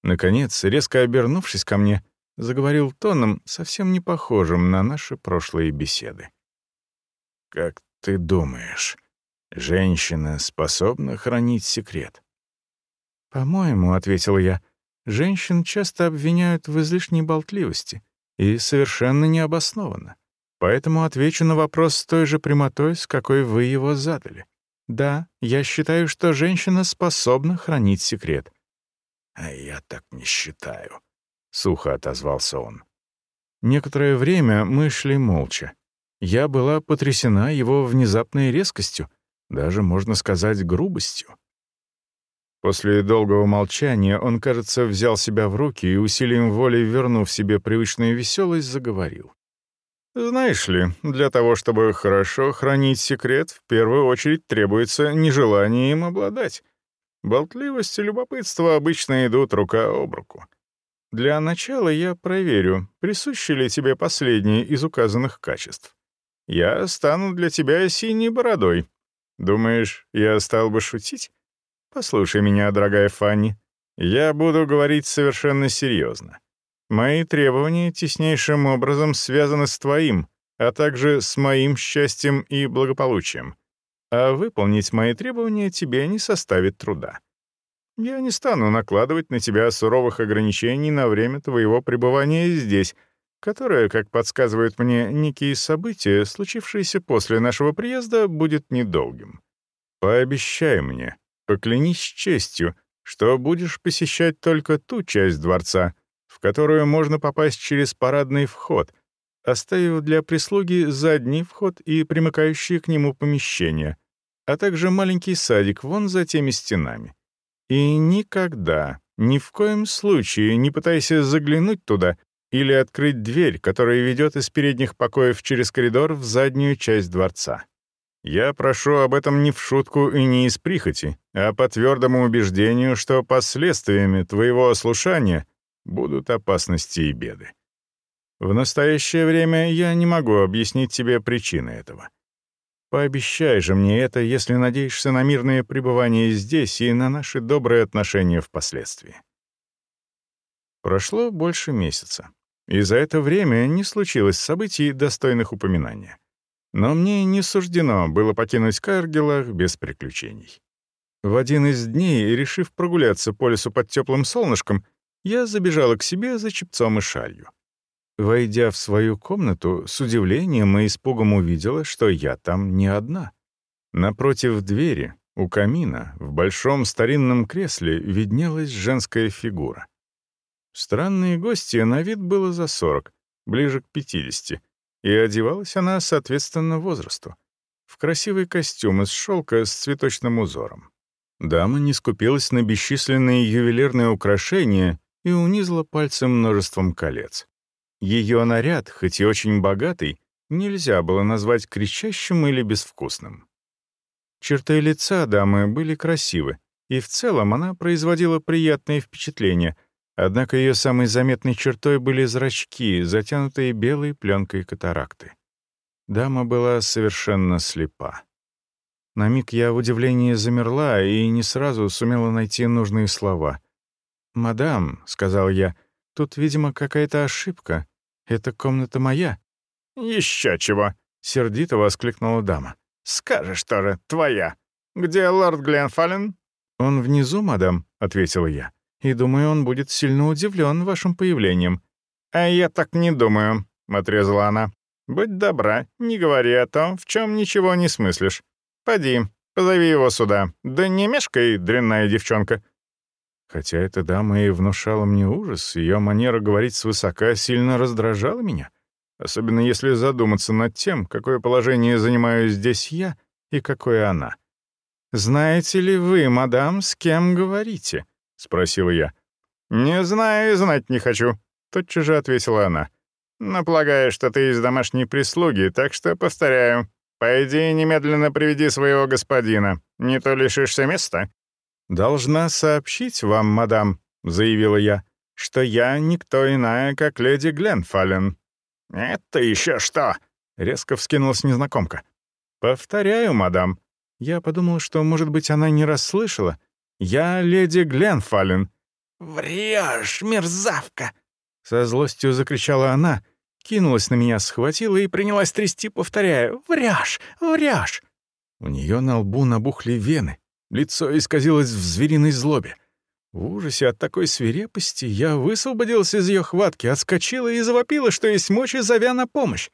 Наконец, резко обернувшись ко мне, заговорил тоном, совсем не похожим на наши прошлые беседы. «Как ты думаешь, женщина способна хранить секрет?» «По-моему», — ответил я, — «женщин часто обвиняют в излишней болтливости» и совершенно необоснованно. Поэтому отвечу на вопрос с той же прямотой, с какой вы его задали. Да, я считаю, что женщина способна хранить секрет. «А я так не считаю», — сухо отозвался он. Некоторое время мы шли молча. Я была потрясена его внезапной резкостью, даже, можно сказать, грубостью. После долгого молчания он, кажется, взял себя в руки и усилием воли, вернув себе привычную веселость, заговорил. «Знаешь ли, для того, чтобы хорошо хранить секрет, в первую очередь требуется нежелание им обладать. Болтливость и любопытство обычно идут рука об руку. Для начала я проверю, присущи ли тебе последние из указанных качеств. Я стану для тебя синей бородой. Думаешь, я стал бы шутить?» Послушай меня, дорогая Фанни. Я буду говорить совершенно серьезно. Мои требования теснейшим образом связаны с твоим, а также с моим счастьем и благополучием. А выполнить мои требования тебе не составит труда. Я не стану накладывать на тебя суровых ограничений на время твоего пребывания здесь, которое, как подсказывают мне некие события, случившиеся после нашего приезда, будет недолгим. Пообещай мне, Поклянись честью, что будешь посещать только ту часть дворца, в которую можно попасть через парадный вход, оставив для прислуги задний вход и примыкающие к нему помещения, а также маленький садик вон за теми стенами. И никогда, ни в коем случае не пытайся заглянуть туда или открыть дверь, которая ведет из передних покоев через коридор в заднюю часть дворца. Я прошу об этом не в шутку и не из прихоти, а по твердому убеждению, что последствиями твоего ослушания будут опасности и беды. В настоящее время я не могу объяснить тебе причины этого. Пообещай же мне это, если надеешься на мирное пребывание здесь и на наши добрые отношения впоследствии. Прошло больше месяца, и за это время не случилось событий, достойных упоминания. Но мне не суждено было покинуть Каргелах без приключений. В один из дней, решив прогуляться по лесу под теплым солнышком, я забежала к себе за чепцом и шалью. Войдя в свою комнату, с удивлением и испугом увидела, что я там не одна. Напротив двери, у камина, в большом старинном кресле виднелась женская фигура. Странные гости на вид было за сорок, ближе к пятидесяти, и одевалась она соответственно возрасту. В красивый костюм из шелка с цветочным узором. Дама не скупилась на бесчисленные ювелирные украшения и унизила пальцем множеством колец. Ее наряд, хоть и очень богатый, нельзя было назвать кричащим или безвкусным. Черты лица дамы были красивы, и в целом она производила приятное впечатление — Однако ее самой заметной чертой были зрачки, затянутые белой пленкой катаракты. Дама была совершенно слепа. На миг я в удивлении замерла и не сразу сумела найти нужные слова. «Мадам», — сказал я, — «тут, видимо, какая-то ошибка. Эта комната моя». «Еще чего!» — сердито воскликнула дама. «Скажешь тоже, твоя. Где лорд Гленфален?» «Он внизу, мадам», — ответила я и думаю, он будет сильно удивлен вашим появлением». «А я так не думаю», — отрезала она. «Будь добра, не говори о том, в чем ничего не смыслишь. Поди, позови его сюда. Да не мешкай, дрянная девчонка». Хотя эта дама и внушала мне ужас, ее манера говорить свысока сильно раздражала меня, особенно если задуматься над тем, какое положение занимаю здесь я и какое она. «Знаете ли вы, мадам, с кем говорите?» — спросил я. «Не знаю и знать не хочу», — тотчас же ответила она. «Но полагаю, что ты из домашней прислуги, так что повторяю. Пойди немедленно приведи своего господина, не то лишишься места». «Должна сообщить вам, мадам», — заявила я, «что я никто иная, как леди Гленфален». «Это еще что?» — резко вскинулась незнакомка. «Повторяю, мадам». Я подумал, что, может быть, она не расслышала, «Я леди Гленфален». «Врешь, мерзавка!» Со злостью закричала она, кинулась на меня, схватила и принялась трясти, повторяя «Врешь! Врешь!». У нее на лбу набухли вены, лицо исказилось в звериной злобе. В ужасе от такой свирепости я высвободился из ее хватки, отскочила и завопила, что есть мочи, зовя на помощь.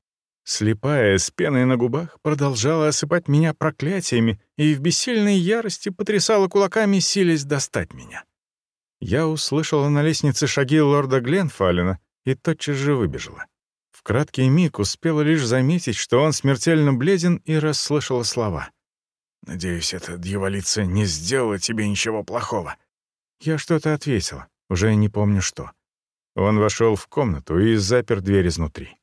Слепая, с пеной на губах, продолжала осыпать меня проклятиями и в бессильной ярости потрясала кулаками, силясь достать меня. Я услышала на лестнице шаги лорда Гленфалена и тотчас же выбежала. В краткий миг успела лишь заметить, что он смертельно бледен и расслышала слова. «Надеюсь, эта дьяволица не сделала тебе ничего плохого». Я что-то ответила, уже не помню что. Он вошел в комнату и запер дверь изнутри.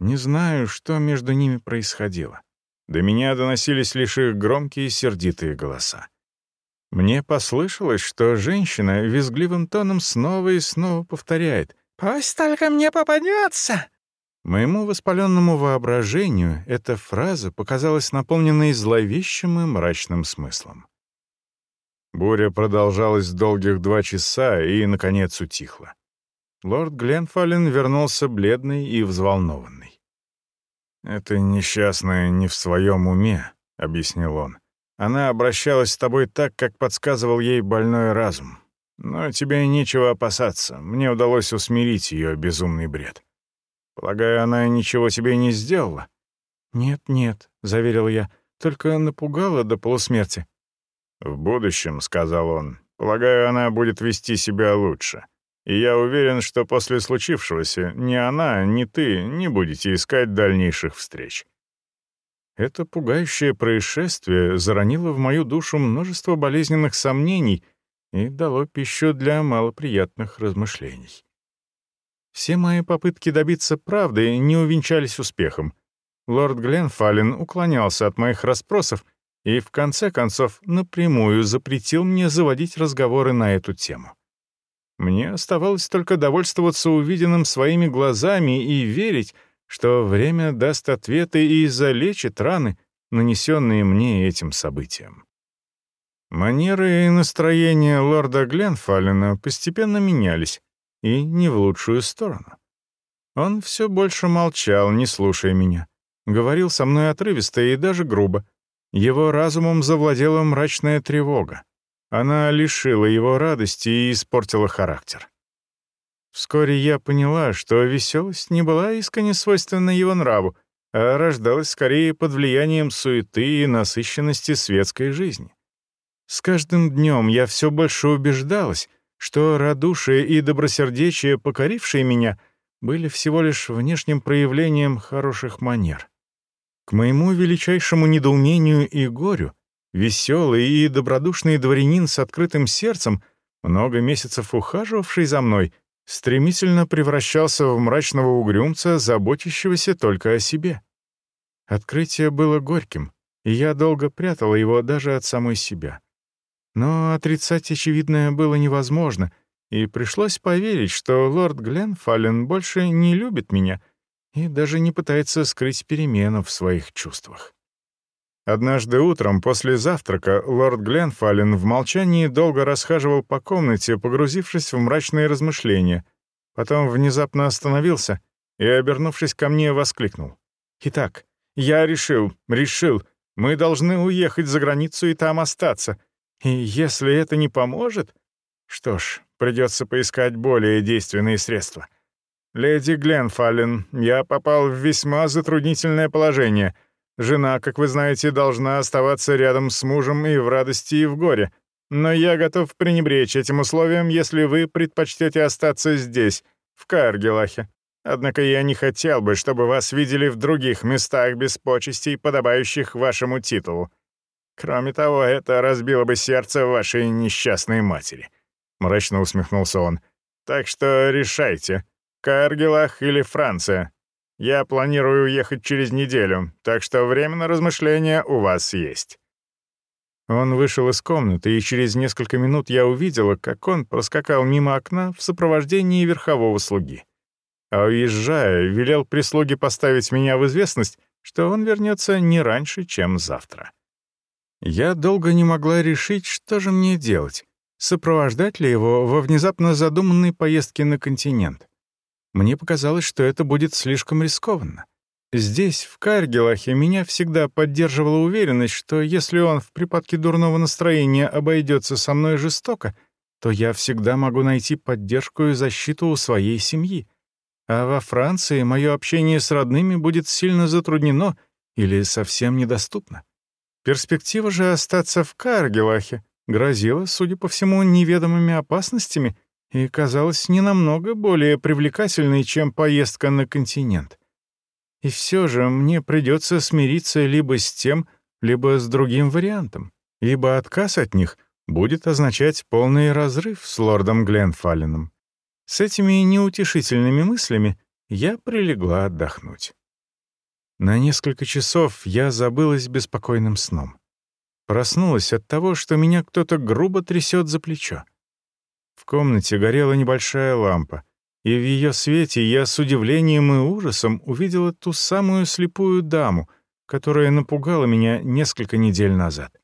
Не знаю, что между ними происходило. До меня доносились лишь их громкие сердитые голоса. Мне послышалось, что женщина визгливым тоном снова и снова повторяет «Пусть только мне попадется!» Моему воспаленному воображению эта фраза показалась наполненной зловещим и мрачным смыслом. Буря продолжалась долгих два часа и, наконец, утихла. Лорд Гленфален вернулся бледный и взволнованный. «Это несчастная не в своем уме», — объяснил он. «Она обращалась с тобой так, как подсказывал ей больной разум. Но тебе нечего опасаться, мне удалось усмирить ее безумный бред. Полагаю, она ничего тебе не сделала?» «Нет, нет», — заверил я, — «только напугала до полусмерти». «В будущем», — сказал он, Полагаю, она будет вести себя лучше. И я уверен, что после случившегося ни она, ни ты не будете искать дальнейших встреч. Это пугающее происшествие заронило в мою душу множество болезненных сомнений и дало пищу для малоприятных размышлений. Все мои попытки добиться правды не увенчались успехом. Лорд Гленфаллен уклонялся от моих расспросов и, в конце концов, напрямую запретил мне заводить разговоры на эту тему. Мне оставалось только довольствоваться увиденным своими глазами и верить, что время даст ответы и залечит раны, нанесенные мне этим событием. Манеры и настроение лорда Гленфаллена постепенно менялись, и не в лучшую сторону. Он все больше молчал, не слушая меня. Говорил со мной отрывисто и даже грубо. Его разумом завладела мрачная тревога. Она лишила его радости и испортила характер. Вскоре я поняла, что веселость не была искренне свойственна его нраву, а рождалась скорее под влиянием суеты и насыщенности светской жизни. С каждым днем я все больше убеждалась, что радушие и добросердечие, покорившие меня, были всего лишь внешним проявлением хороших манер. К моему величайшему недоумению и горю, веселый и добродушный дворянин с открытым сердцем, много месяцев ухаживавший за мной, стремительно превращался в мрачного угрюмца, заботящегося только о себе. Открытие было горьким, и я долго прятала его даже от самой себя. Но отрицать очевидное было невозможно, и пришлось поверить, что лорд Гленфаллен больше не любит меня и даже не пытается скрыть перемену в своих чувствах. Однажды утром после завтрака лорд Гленфаллен в молчании долго расхаживал по комнате, погрузившись в мрачные размышления. Потом внезапно остановился и, обернувшись ко мне, воскликнул. «Итак, я решил, решил, мы должны уехать за границу и там остаться. И если это не поможет, что ж, придется поискать более действенные средства. Леди Гленфаллен, я попал в весьма затруднительное положение. Жена, как вы знаете, должна оставаться рядом с мужем и в радости, и в горе. Но я готов пренебречь этим условием, если вы предпочтете остаться здесь, в Каргелахе. Однако я не хотел бы, чтобы вас видели в других местах без почестей, подобающих вашему титулу. Кроме того, это разбило бы сердце вашей несчастной матери», — мрачно усмехнулся он. «Так что решайте, Каргелах или Франция. Я планирую уехать через неделю, так что время на размышления у вас есть». Он вышел из комнаты, и через несколько минут я увидела, как он проскакал мимо окна в сопровождении верхового слуги. А уезжая, велел прислуге поставить меня в известность, что он вернется не раньше, чем завтра. Я долго не могла решить, что же мне делать. Сопровождать ли его во внезапно задуманной поездке на континент? Мне показалось, что это будет слишком рискованно. Здесь, в Каргелахе, меня всегда поддерживала уверенность, что если он в припадке дурного настроения обойдется со мной жестоко, то я всегда могу найти поддержку и защиту у своей семьи. А во Франции мое общение с родными будет сильно затруднено или совсем недоступно. Перспектива же остаться в Каргелахе грозила, судя по всему, неведомыми опасностями и казалась не намного более привлекательной, чем поездка на континент. И все же мне придется смириться либо с тем, либо с другим вариантом, ибо отказ от них будет означать полный разрыв с лордом Гленфалленом. С этими неутешительными мыслями я прилегла отдохнуть. На несколько часов я забылась беспокойным сном. Проснулась от того, что меня кто-то грубо трясет за плечо. В комнате горела небольшая лампа, и в ее свете я с удивлением и ужасом увидела ту самую слепую даму, которая напугала меня несколько недель назад.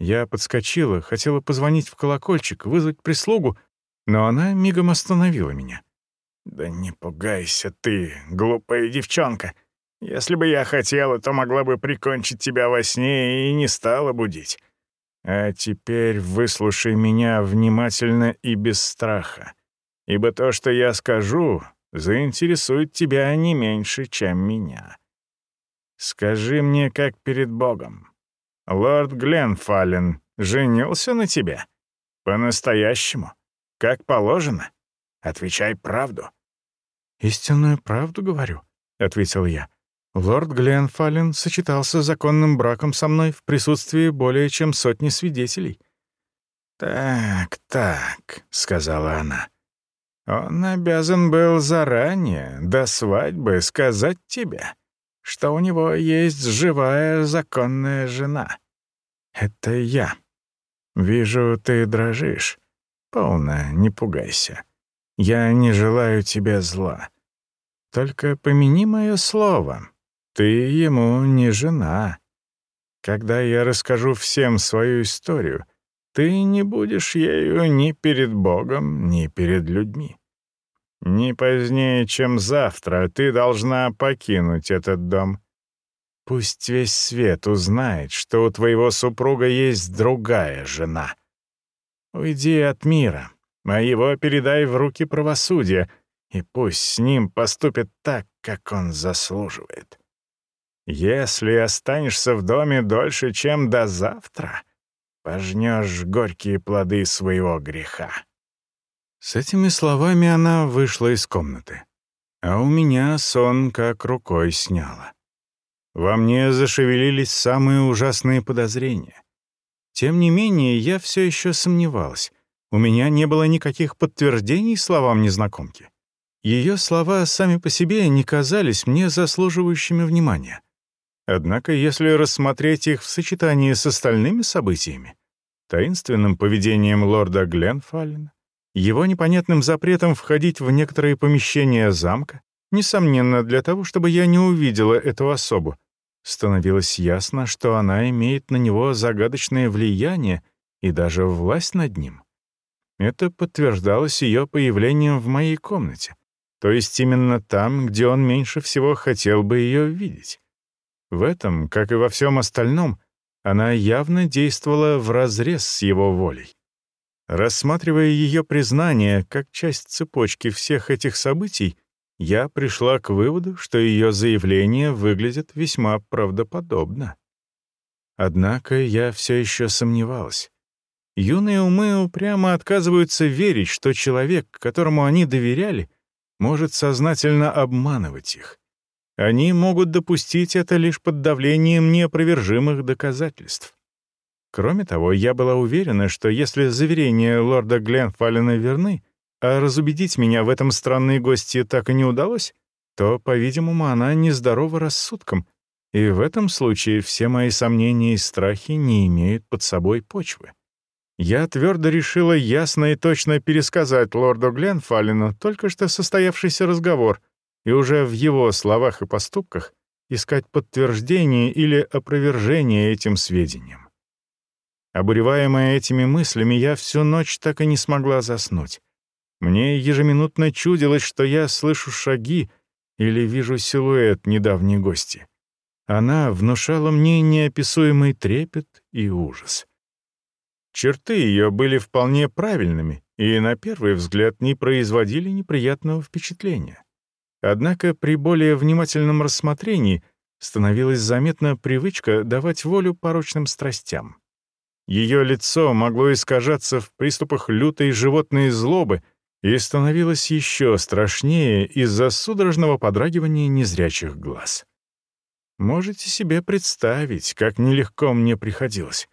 Я подскочила, хотела позвонить в колокольчик, вызвать прислугу, но она мигом остановила меня. «Да не пугайся ты, глупая девчонка. Если бы я хотела, то могла бы прикончить тебя во сне и не стала будить. А теперь выслушай меня внимательно и без страха, ибо то, что я скажу, заинтересует тебя не меньше, чем меня. Скажи мне, как перед Богом. Лорд Гленфаллен женился на тебе?» По-настоящему? Как положено? Отвечай правду». «Истинную правду говорю», — ответил я. Лорд Гленфаллен сочетался законным браком со мной в присутствии более чем сотни свидетелей. «Так, так», — сказала она. «Он обязан был заранее, до свадьбы, сказать тебе, что у него есть живая законная жена. Это я. Вижу, ты дрожишь. Полно, не пугайся. Я не желаю тебе зла. Только помяни мое слово. Ты ему не жена. Когда я расскажу всем свою историю, ты не будешь ею ни перед Богом, ни перед людьми. Не позднее, чем завтра, ты должна покинуть этот дом. Пусть весь свет узнает, что у твоего супруга есть другая жена. Уйди от мира, а его передай в руки правосудия, и пусть с ним поступит так, как он заслуживает. Если останешься в доме дольше, чем до завтра, пожнешь горькие плоды своего греха». С этими словами она вышла из комнаты. А у меня сон как рукой сняло. Во мне зашевелились самые ужасные подозрения. Тем не менее, я все еще сомневалась. У меня не было никаких подтверждений словам незнакомки. Ее слова сами по себе не казались мне заслуживающими внимания. Однако, если рассмотреть их в сочетании с остальными событиями, таинственным поведением лорда Гленфаллена, его непонятным запретом входить в некоторые помещения замка, несомненно, для того, чтобы я не увидела эту особу, становилось ясно, что она имеет на него загадочное влияние и даже власть над ним. Это подтверждалось ее появлением в моей комнате, то есть именно там, где он меньше всего хотел бы ее видеть. В этом, как и во всем остальном, она явно действовала вразрез с его волей. Рассматривая ее признание как часть цепочки всех этих событий, я пришла к выводу, что ее заявление выглядит весьма правдоподобно. Однако я все еще сомневалась. Юные умы упрямо отказываются верить, что человек, которому они доверяли, может сознательно обманывать их. Они могут допустить это лишь под давлением неопровержимых доказательств. Кроме того, я была уверена, что если заверения лорда Гленфаллена верны, а разубедить меня в этом странные гости так и не удалось, то, по-видимому, она нездорова рассудком, и в этом случае все мои сомнения и страхи не имеют под собой почвы. Я твердо решила ясно и точно пересказать лорду Гленфаллену только что состоявшийся разговор — и уже в его словах и поступках искать подтверждение или опровержение этим сведениям. Обуреваемая этими мыслями, я всю ночь так и не смогла заснуть. Мне ежеминутно чудилось, что я слышу шаги или вижу силуэт недавней гости. Она внушала мне неописуемый трепет и ужас. Черты ее были вполне правильными и, на первый взгляд, не производили неприятного впечатления. Однако при более внимательном рассмотрении становилась заметна привычка давать волю порочным страстям. Ее лицо могло искажаться в приступах лютой животной злобы и становилось еще страшнее из-за судорожного подрагивания незрячих глаз. Можете себе представить, как нелегко мне приходилось.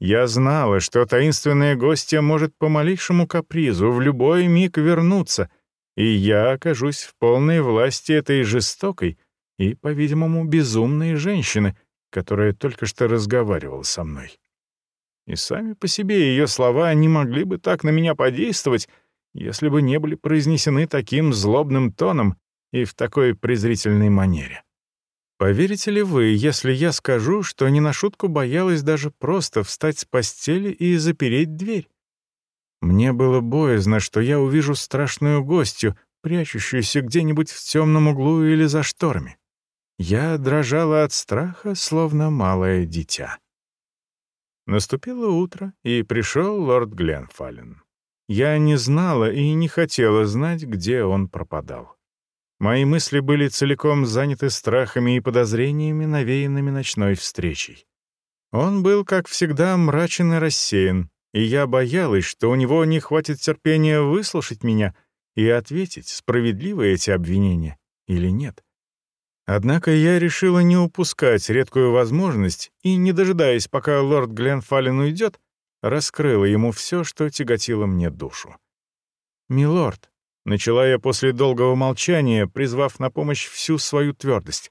Я знала, что таинственная гостья может по малейшему капризу в любой миг вернуться — и я окажусь в полной власти этой жестокой и, по-видимому, безумной женщины, которая только что разговаривала со мной. И сами по себе ее слова не могли бы так на меня подействовать, если бы не были произнесены таким злобным тоном и в такой презрительной манере. Поверите ли вы, если я скажу, что не на шутку боялась даже просто встать с постели и запереть дверь? Мне было боязно, что я увижу страшную гостью, прячущуюся где-нибудь в темном углу или за шторами. Я дрожала от страха, словно малое дитя. Наступило утро, и пришел лорд Гленфаллен. Я не знала и не хотела знать, где он пропадал. Мои мысли были целиком заняты страхами и подозрениями, навеянными ночной встречей. Он был, как всегда, мрачен и рассеян, и я боялась, что у него не хватит терпения выслушать меня и ответить, справедливы эти обвинения или нет. Однако я решила не упускать редкую возможность и, не дожидаясь, пока лорд Гленфаллен уйдет, раскрыла ему все, что тяготило мне душу. «Милорд», — начала я после долгого молчания, призвав на помощь всю свою твердость,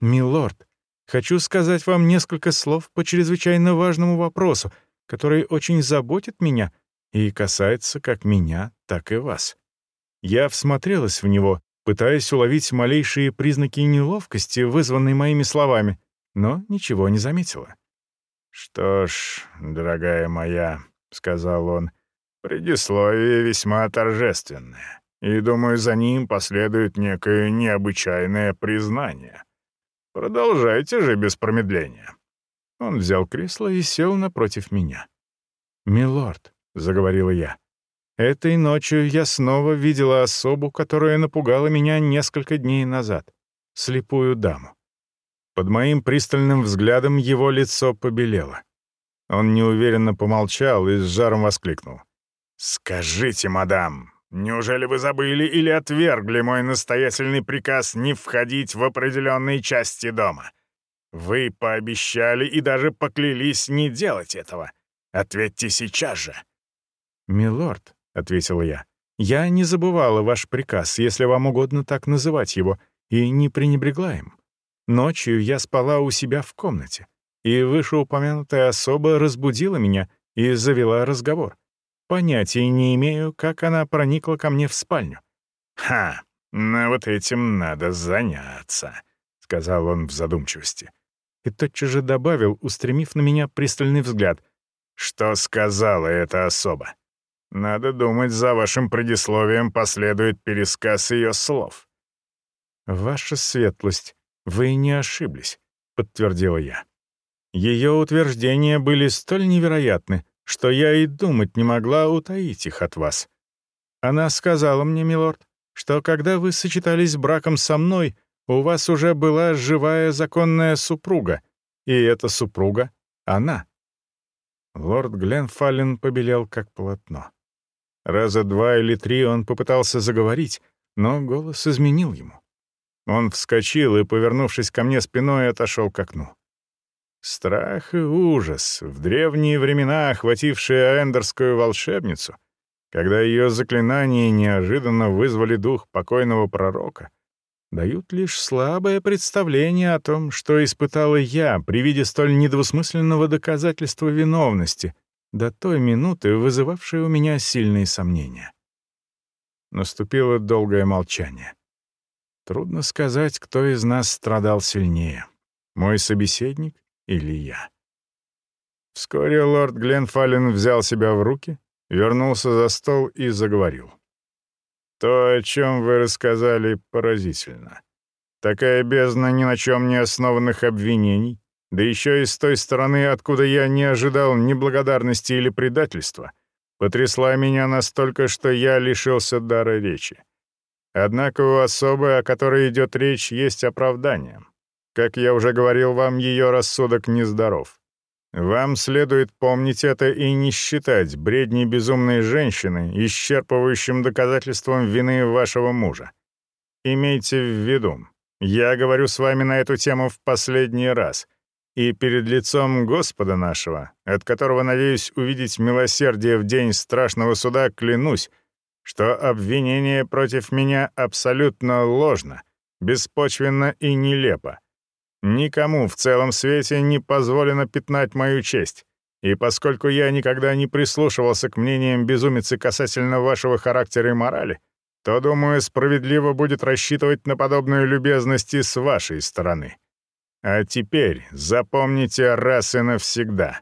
«Милорд, хочу сказать вам несколько слов по чрезвычайно важному вопросу, который очень заботит меня и касается как меня, так и вас». Я всмотрелась в него, пытаясь уловить малейшие признаки неловкости, вызванные моими словами, но ничего не заметила. «Что ж, дорогая моя», — сказал он, — «предисловие весьма торжественное, и, думаю, за ним последует некое необычайное признание. Продолжайте же без промедления». Он взял кресло и сел напротив меня. «Милорд», — заговорила я, — «этой ночью я снова видела особу, которая напугала меня несколько дней назад, слепую даму. Под моим пристальным взглядом его лицо побелело. Он неуверенно помолчал и с жаром воскликнул. «Скажите, мадам, неужели вы забыли или отвергли мой настоятельный приказ не входить в определенные части дома? Вы пообещали и даже поклялись не делать этого. Ответьте сейчас же». «Милорд», — ответил я, — «я не забывала ваш приказ, если вам угодно так называть его, и не пренебрегла им. Ночью я спала у себя в комнате, и вышеупомянутая особа разбудила меня и завела разговор. Понятия не имею, как она проникла ко мне в спальню. «Ха, ну вот этим надо заняться», — сказал он в задумчивости. И тотчас же добавил, устремив на меня пристальный взгляд. «Что сказала эта особа? Надо думать, за вашим предисловием последует пересказ ее слов». «Ваша светлость», «Вы не ошиблись», — подтвердила я. Ее утверждения были столь невероятны, что я и думать не могла утаить их от вас. Она сказала мне, милорд, что когда вы сочетались браком со мной, у вас уже была живая законная супруга, и эта супруга — она. Лорд Гленфаллен побелел как полотно. Раза два или три он попытался заговорить, но голос изменил ему. Он вскочил и, повернувшись ко мне спиной, отошел к окну. Страх и ужас, в древние времена охватившие Эндерскую волшебницу, когда ее заклинания неожиданно вызвали дух покойного пророка, дают лишь слабое представление о том, что испытала я при виде столь недвусмысленного доказательства виновности, до той минуты вызывавшей у меня сильные сомнения. Наступило долгое молчание. Трудно сказать, кто из нас страдал сильнее — мой собеседник или я. Вскоре лорд Гленфаллен взял себя в руки, вернулся за стол и заговорил. «То, о чем вы рассказали, поразительно. Такая бездна ни на чем не основанных обвинений, да еще и с той стороны, откуда я не ожидал ни благодарности или предательства, потрясла меня настолько, что я лишился дара речи. Однако у особы, о которой идет речь, есть оправдание. Как я уже говорил вам, ее рассудок нездоров. Вам следует помнить это и не считать бредни безумной женщины исчерпывающим доказательством вины вашего мужа. Имейте в виду, я говорю с вами на эту тему в последний раз, и перед лицом Господа нашего, от которого надеюсь увидеть милосердие в день страшного суда, клянусь, что обвинение против меня абсолютно ложно, беспочвенно и нелепо. Никому в целом свете не позволено пятнать мою честь, и поскольку я никогда не прислушивался к мнениям безумицы касательно вашего характера и морали, то, думаю, справедливо будет рассчитывать на подобную любезность и с вашей стороны. А теперь запомните раз и навсегда.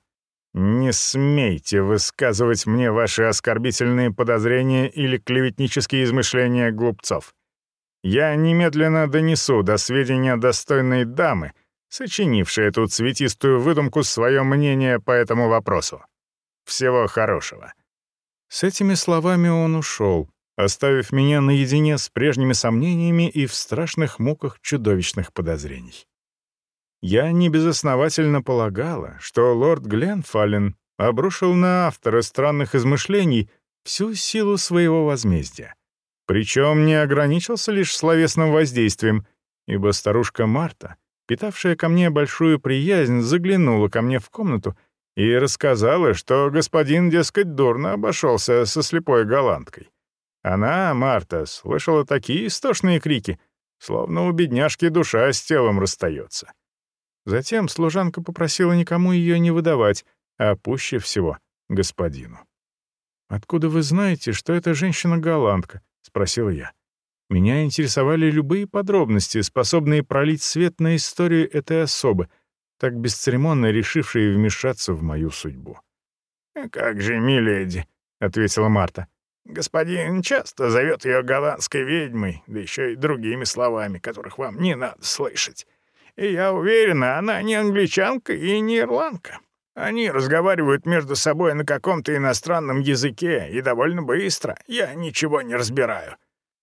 Не смейте высказывать мне ваши оскорбительные подозрения или клеветнические измышления глупцов. Я немедленно донесу до сведения достойной дамы, сочинившей эту цветистую выдумку, свое мнение по этому вопросу. Всего хорошего». С этими словами он ушел, оставив меня наедине с прежними сомнениями и в страшных муках чудовищных подозрений. Я небезосновательно полагала, что лорд Гленфаллен обрушил на автора странных измышлений всю силу своего возмездия. Причем не ограничился лишь словесным воздействием, ибо старушка Марта, питавшая ко мне большую приязнь, заглянула ко мне в комнату и рассказала, что господин, дескать, дурно обошелся со слепой голландкой. Она, Марта, слышала такие истошные крики, словно у бедняжки душа с телом расстается. Затем служанка попросила никому ее не выдавать, а пуще всего — господину. «Откуда вы знаете, что эта женщина-голландка?» — спросил я. Меня интересовали любые подробности, способные пролить свет на историю этой особы, так бесцеремонно решившей вмешаться в мою судьбу. «Как же, миледи», — ответила Марта. «Господин часто зовет ее голландской ведьмой, да еще и другими словами, которых вам не надо слышать. И я уверена, она не англичанка и не ирландка. Они разговаривают между собой на каком-то иностранном языке, и довольно быстро. Я ничего не разбираю.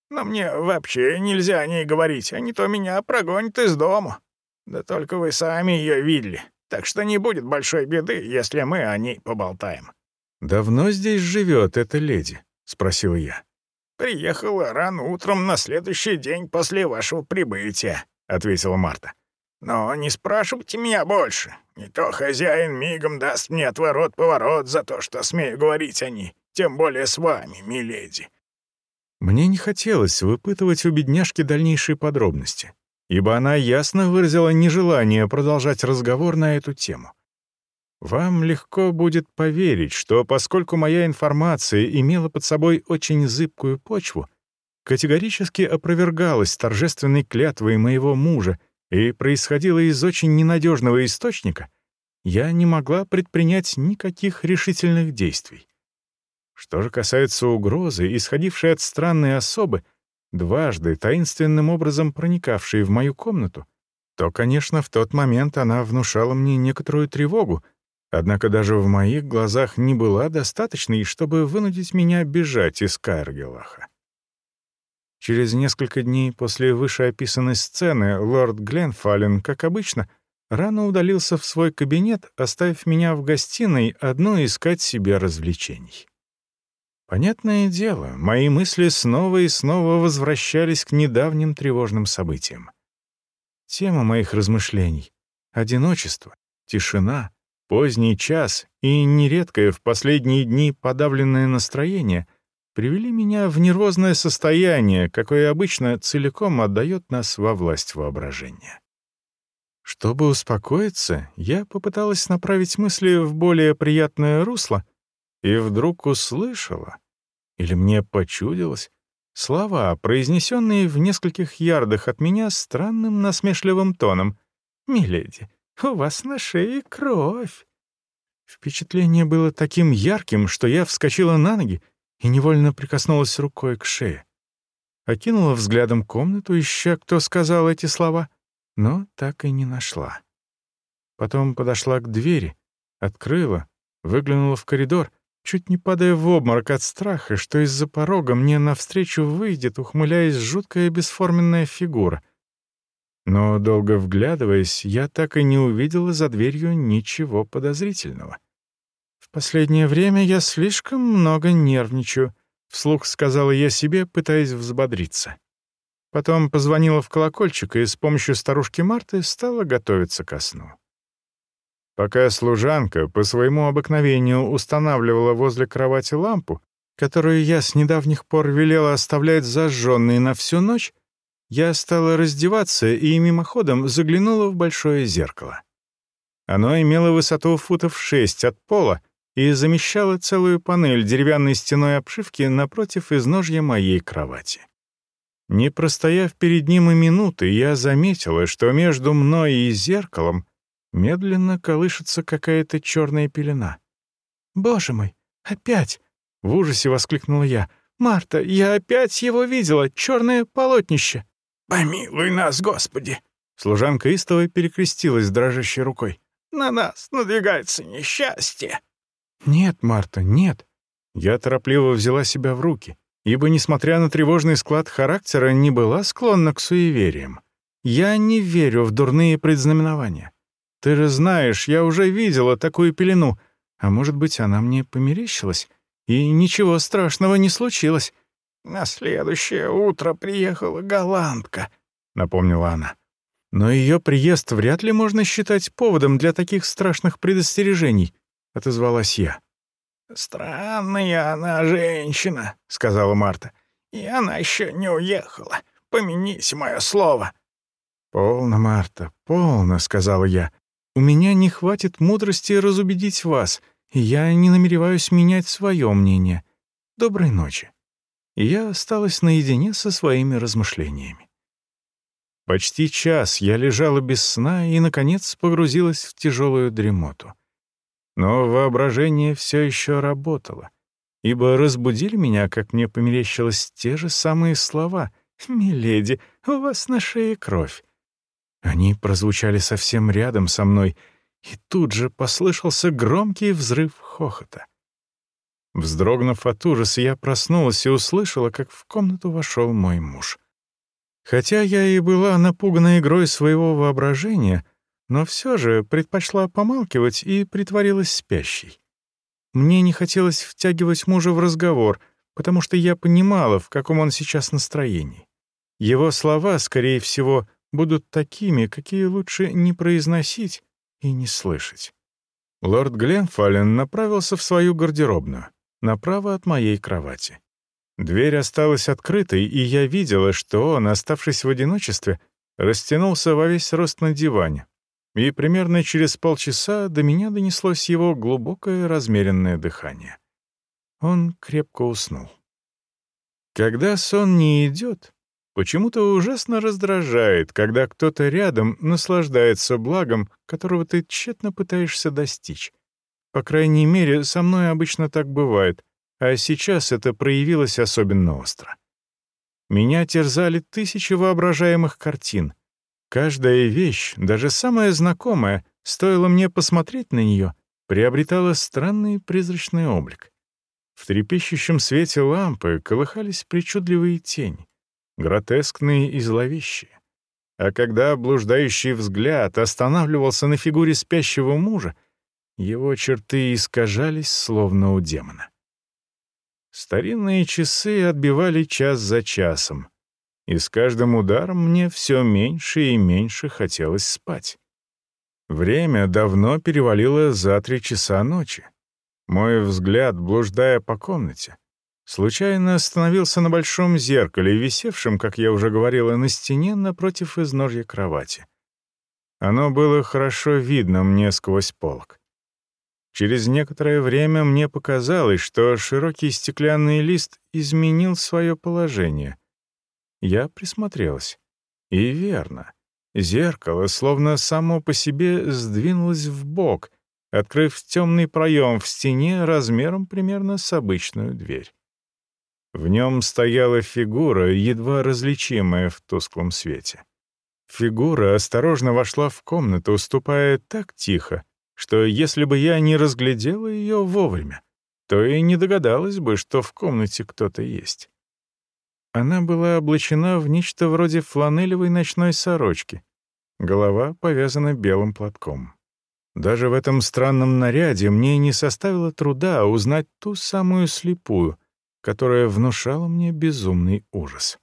Но мне вообще нельзя о ней говорить, а не то меня прогонят из дома. Да только вы сами ее видели, так что не будет большой беды, если мы о ней поболтаем». «Давно здесь живет эта леди?» — спросил я. «Приехала рано утром на следующий день после вашего прибытия», — ответила Марта. «Но не спрашивайте меня больше. Не то хозяин мигом даст мне отворот-поворот за то, что смею говорить о ней, тем более с вами, миледи». Мне не хотелось выпытывать у бедняжки дальнейшие подробности, ибо она ясно выразила нежелание продолжать разговор на эту тему. Вам легко будет поверить, что поскольку моя информация имела под собой очень зыбкую почву, категорически опровергалась торжественной клятвой моего мужа и происходила из очень ненадежного источника, я не могла предпринять никаких решительных действий. Что же касается угрозы, исходившей от странной особы, дважды таинственным образом проникавшей в мою комнату, то, конечно, в тот момент она внушала мне некоторую тревогу, однако даже в моих глазах не была достаточной, чтобы вынудить меня бежать из Кайргелаха. Через несколько дней после вышеописанной сцены лорд Гленфален, как обычно, рано удалился в свой кабинет, оставив меня в гостиной одну искать себе развлечений. Понятное дело, мои мысли снова и снова возвращались к недавним тревожным событиям. Тема моих размышлений — одиночество, тишина, поздний час и нередкое в последние дни подавленное настроение привели меня в нервозное состояние, какое обычно целиком отдает нас во власть воображения. Чтобы успокоиться, я попыталась направить мысли в более приятное русло и вдруг услышала, или мне почудилось, слова, произнесенные в нескольких ярдах от меня странным насмешливым тоном. «Миледи, у вас на шее кровь». Впечатление было таким ярким, что я вскочила на ноги и невольно прикоснулась рукой к шее. Окинула взглядом комнату, ища, кто сказал эти слова, но так и не нашла. Потом подошла к двери, открыла, выглянула в коридор, чуть не падая в обморок от страха, что из-за порога мне навстречу выйдет, ухмыляясь, жуткая бесформенная фигура. Но, долго вглядываясь, я так и не увидела за дверью ничего подозрительного. «В последнее время я слишком много нервничаю», — вслух сказала я себе, пытаясь взбодриться. Потом позвонила в колокольчик и с помощью старушки Марты стала готовиться ко сну. Пока служанка по своему обыкновению устанавливала возле кровати лампу, которую я с недавних пор велела оставлять зажженной на всю ночь, я стала раздеваться и мимоходом заглянула в большое зеркало. Оно имело высоту футов шесть от пола и замещала целую панель деревянной стеной обшивки напротив изножья моей кровати. Не простояв перед ним и минуты, я заметила, что между мной и зеркалом медленно колышется какая-то черная пелена. «Боже мой, опять!» — в ужасе воскликнула я. «Марта, я опять его видела, черное полотнище!» «Помилуй нас, Господи!» Служанка истово перекрестилась дрожащей рукой. «На нас надвигается несчастье!» «Нет, Марта, нет». Я торопливо взяла себя в руки, ибо, несмотря на тревожный склад характера, не была склонна к суевериям. Я не верю в дурные предзнаменования. Ты же знаешь, я уже видела такую пелену. А может быть, она мне померещилась, и ничего страшного не случилось. «На следующее утро приехала голландка», — напомнила она. «Но ее приезд вряд ли можно считать поводом для таких страшных предостережений», — отозвалась я. «Странная она женщина», — сказала Марта. «И она еще не уехала. Помянись мое слово». «Полно, Марта, полно», — сказала я. «У меня не хватит мудрости разубедить вас, и я не намереваюсь менять свое мнение. Доброй ночи». И я осталась наедине со своими размышлениями. Почти час я лежала без сна и, наконец, погрузилась в тяжелую дремоту. Но воображение все еще работало, ибо разбудили меня, как мне померещилось, те же самые слова «Миледи, у вас на шее кровь». Они прозвучали совсем рядом со мной, и тут же послышался громкий взрыв хохота. Вздрогнув от ужаса, я проснулась и услышала, как в комнату вошел мой муж. Хотя я и была напугана игрой своего воображения, но все же предпочла помалкивать и притворилась спящей. Мне не хотелось втягивать мужа в разговор, потому что я понимала, в каком он сейчас настроении. Его слова, скорее всего, будут такими, какие лучше не произносить и не слышать. Лорд Гленфален направился в свою гардеробную, направо от моей кровати. Дверь осталась открытой, и я видела, что он, оставшись в одиночестве, растянулся во весь рост на диване. И примерно через полчаса до меня донеслось его глубокое размеренное дыхание. Он крепко уснул. Когда сон не идет, почему-то ужасно раздражает, когда кто-то рядом наслаждается благом, которого ты тщетно пытаешься достичь. По крайней мере, со мной обычно так бывает — а сейчас это проявилось особенно остро. Меня терзали тысячи воображаемых картин. Каждая вещь, даже самая знакомая, стоило мне посмотреть на нее, приобретала странный призрачный облик. В трепещущем свете лампы колыхались причудливые тени, гротескные и зловещие. А когда блуждающий взгляд останавливался на фигуре спящего мужа, его черты искажались, словно у демона. Старинные часы отбивали час за часом, и с каждым ударом мне все меньше и меньше хотелось спать. Время давно перевалило за три часа ночи. Мой взгляд, блуждая по комнате, случайно остановился на большом зеркале, висевшем, как я уже говорила, на стене напротив изножья кровати. Оно было хорошо видно мне сквозь полок. Через некоторое время мне показалось, что широкий стеклянный лист изменил свое положение. Я присмотрелась. И верно. Зеркало, словно само по себе, сдвинулось в бок, открыв темный проем в стене размером примерно с обычную дверь. В нем стояла фигура, едва различимая в тусклом свете. Фигура осторожно вошла в комнату, уступая так тихо, что если бы я не разглядела ее вовремя, то и не догадалась бы, что в комнате кто-то есть. Она была облачена в нечто вроде фланелевой ночной сорочки. Голова повязана белым платком. Даже в этом странном наряде мне не составило труда узнать ту самую слепую, которая внушала мне безумный ужас.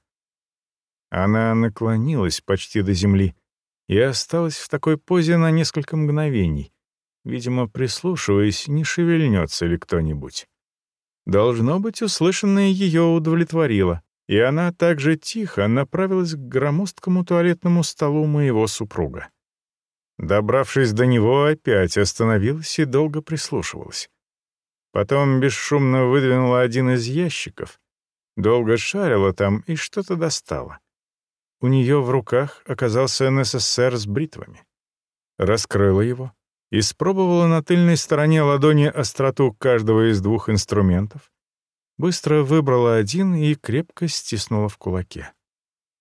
Она наклонилась почти до земли и осталась в такой позе на несколько мгновений, видимо, прислушиваясь, не шевельнется ли кто-нибудь. Должно быть, услышанное ее удовлетворило, и она также тихо направилась к громоздкому туалетному столу моего супруга. Добравшись до него, опять остановилась и долго прислушивалась. Потом бесшумно выдвинула один из ящиков, долго шарила там и что-то достала. У нее в руках оказался НССР с бритвами. Раскрыла его, испробовала на тыльной стороне ладони остроту каждого из двух инструментов, быстро выбрала один и крепко стиснула в кулаке.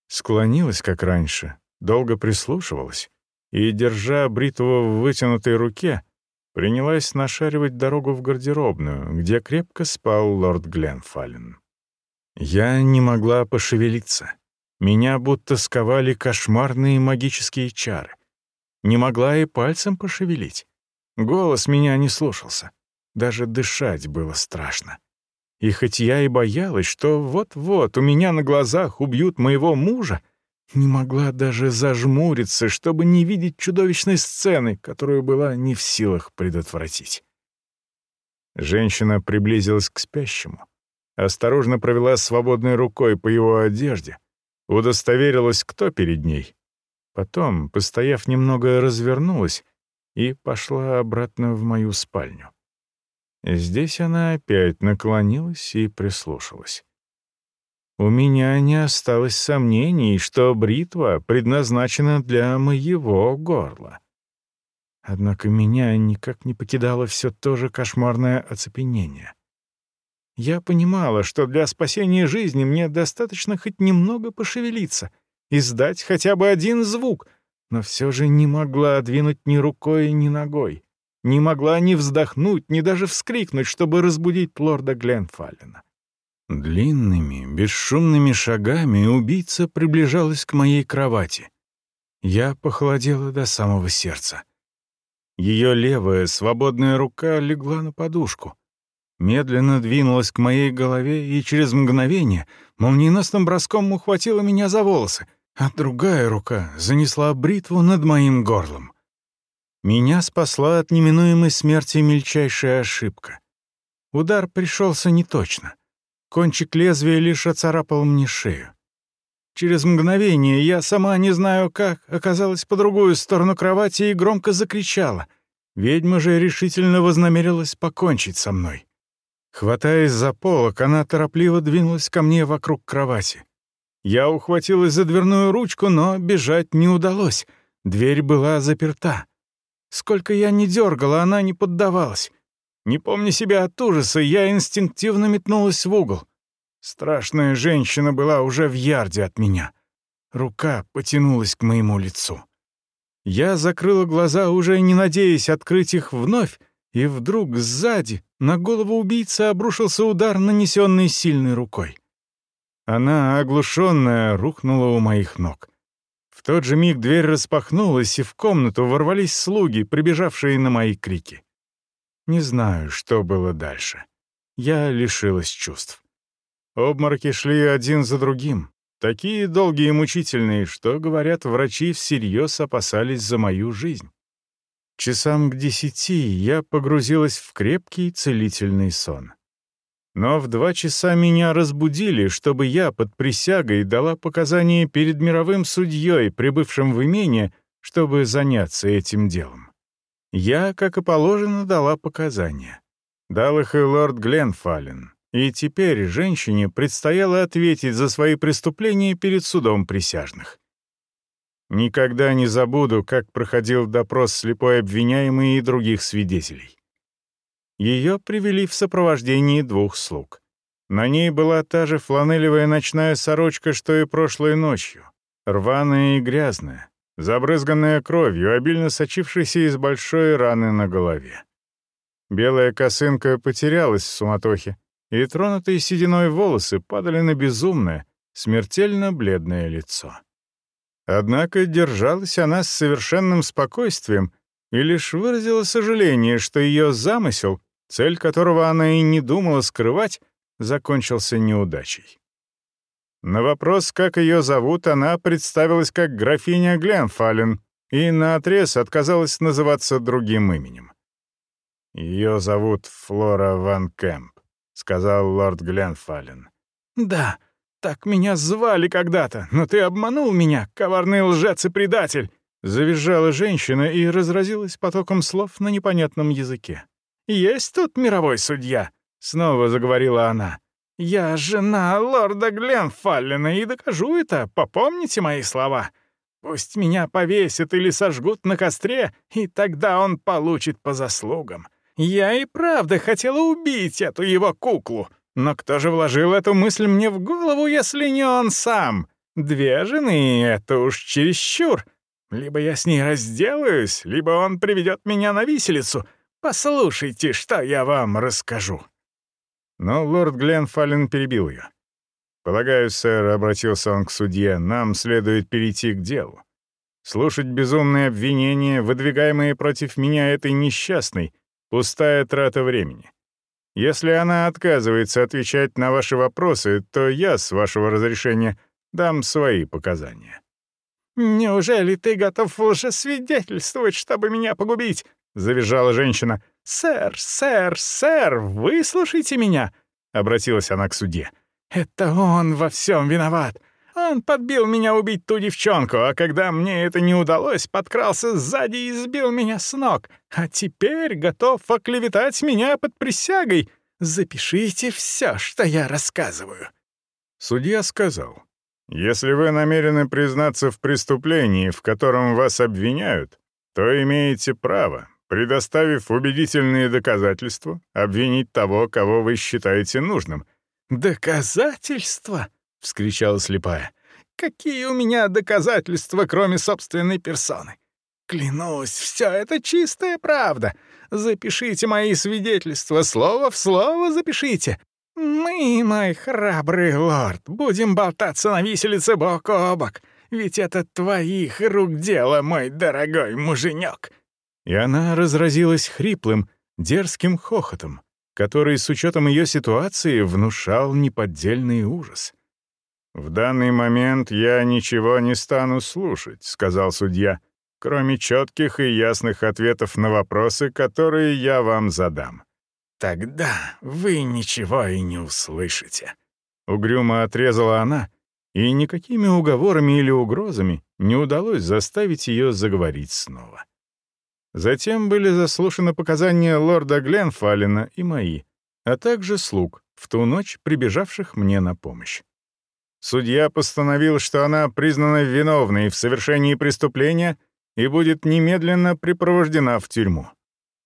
Склонилась, как раньше, долго прислушивалась и, держа бритву в вытянутой руке, принялась нашаривать дорогу в гардеробную, где крепко спал лорд Гленфален. Я не могла пошевелиться. Меня будто сковали кошмарные магические чары. Не могла и пальцем пошевелить. Голос меня не слушался. Даже дышать было страшно. И хоть я и боялась, что вот-вот у меня на глазах убьют моего мужа, не могла даже зажмуриться, чтобы не видеть чудовищной сцены, которую была не в силах предотвратить. Женщина приблизилась к спящему, осторожно провела свободной рукой по его одежде, удостоверилась, кто перед ней. Потом, постояв немного, развернулась и пошла обратно в мою спальню. Здесь она опять наклонилась и прислушалась. У меня не осталось сомнений, что бритва предназначена для моего горла. Однако меня никак не покидало все то же кошмарное оцепенение. Я понимала, что для спасения жизни мне достаточно хоть немного пошевелиться, издать хотя бы один звук, но все же не могла двинуть ни рукой, ни ногой. Не могла ни вздохнуть, ни даже вскрикнуть, чтобы разбудить лорда Гленфаллена. Длинными, бесшумными шагами убийца приближалась к моей кровати. Я похолодела до самого сердца. Ее левая, свободная рука легла на подушку. Медленно двинулась к моей голове и через мгновение молниеносным броском ухватила меня за волосы, а другая рука занесла бритву над моим горлом. Меня спасла от неминуемой смерти мельчайшая ошибка. Удар пришелся неточно. Кончик лезвия лишь оцарапал мне шею. Через мгновение я, сама не знаю как, оказалась по другую сторону кровати и громко закричала. Ведьма же решительно вознамерилась покончить со мной. Хватаясь за полок, она торопливо двинулась ко мне вокруг кровати. Я ухватилась за дверную ручку, но бежать не удалось. Дверь была заперта. Сколько я ни дергала, она не поддавалась. Не помня себя от ужаса, я инстинктивно метнулась в угол. Страшная женщина была уже в ярде от меня. Рука потянулась к моему лицу. Я закрыла глаза, уже не надеясь открыть их вновь, и вдруг сзади на голову убийцы обрушился удар, нанесенный сильной рукой. Она, оглушенная, рухнула у моих ног. Тот же миг дверь распахнулась, и в комнату ворвались слуги, прибежавшие на мои крики. Не знаю, что было дальше. Я лишилась чувств. Обмороки шли один за другим, такие долгие и мучительные, что, говорят, врачи всерьез опасались за мою жизнь. Часам к десяти я погрузилась в крепкий целительный сон. Но в два часа меня разбудили, чтобы я под присягой дала показания перед мировым судьей, прибывшим в имение, чтобы заняться этим делом. Я, как и положено, дала показания. Дал их и лорд Гленфаллен. И теперь женщине предстояло ответить за свои преступления перед судом присяжных. Никогда не забуду, как проходил допрос слепой обвиняемой и других свидетелей. Ее привели в сопровождении двух слуг. На ней была та же фланелевая ночная сорочка, что и прошлой ночью, рваная и грязная, забрызганная кровью, обильно сочившейся из большой раны на голове. Белая косынка потерялась в суматохе, и тронутые сединой волосы падали на безумное, смертельно бледное лицо. Однако держалась она с совершенным спокойствием и лишь выразила сожаление, что ее замысел, цель которого она и не думала скрывать, закончился неудачей. На вопрос, как ее зовут, она представилась как графиня Гленфален и наотрез отказалась называться другим именем. «Ее зовут Флора Ван Кэмп», — сказал лорд Гленфален. «Да, так меня звали когда-то, но ты обманул меня, коварный лжец и предатель!» Завизжала женщина и разразилась потоком слов на непонятном языке. «Есть тут мировой судья?» — снова заговорила она. «Я жена лорда Гленфаллена и докажу это, попомните мои слова. Пусть меня повесят или сожгут на костре, и тогда он получит по заслугам. Я и правда хотела убить эту его куклу, но кто же вложил эту мысль мне в голову, если не он сам? Две жены — это уж чересчур. Либо я с ней разделаюсь, либо он приведет меня на виселицу. Послушайте, что я вам расскажу». Но лорд Гленфаллен перебил ее. «Полагаю, сэр», — обратился он к судье, — «нам следует перейти к делу. Слушать безумные обвинения, выдвигаемые против меня этой несчастной, Пустая трата времени. Если она отказывается отвечать на ваши вопросы, то я, с вашего разрешения, дам свои показания». «Неужели ты готов лжесвидетельствовать, чтобы меня погубить?» — завизжала женщина. «Сэр, сэр, сэр, выслушайте меня!» — обратилась она к судье. «Это он во всем виноват. Он подбил меня убить ту девчонку, а когда мне это не удалось, подкрался сзади и сбил меня с ног. А теперь готов оклеветать меня под присягой. Запишите все, что я рассказываю». Судья сказал, «Если вы намерены признаться в преступлении, в котором вас обвиняют, то имеете право, предоставив убедительные доказательства, обвинить того, кого вы считаете нужным». «Доказательства?» — вскричала слепая. «Какие у меня доказательства, кроме собственной персоны? Клянусь, все это чистая правда. Запишите мои свидетельства, слово в слово запишите. Мы, мой храбрый лорд, будем болтаться на виселице бок о бок, ведь это твоих рук дело, мой дорогой муженек». И она разразилась хриплым, дерзким хохотом, который с учетом ее ситуации внушал неподдельный ужас. «В данный момент я ничего не стану слушать», — сказал судья, «кроме четких и ясных ответов на вопросы, которые я вам задам». «Тогда вы ничего и не услышите», — угрюмо отрезала она, и никакими уговорами или угрозами не удалось заставить ее заговорить снова. Затем были заслушаны показания лорда Гленфаллена и мои, а также слуг, в ту ночь прибежавших мне на помощь. Судья постановил, что она признана виновной в совершении преступления и будет немедленно припровождена в тюрьму.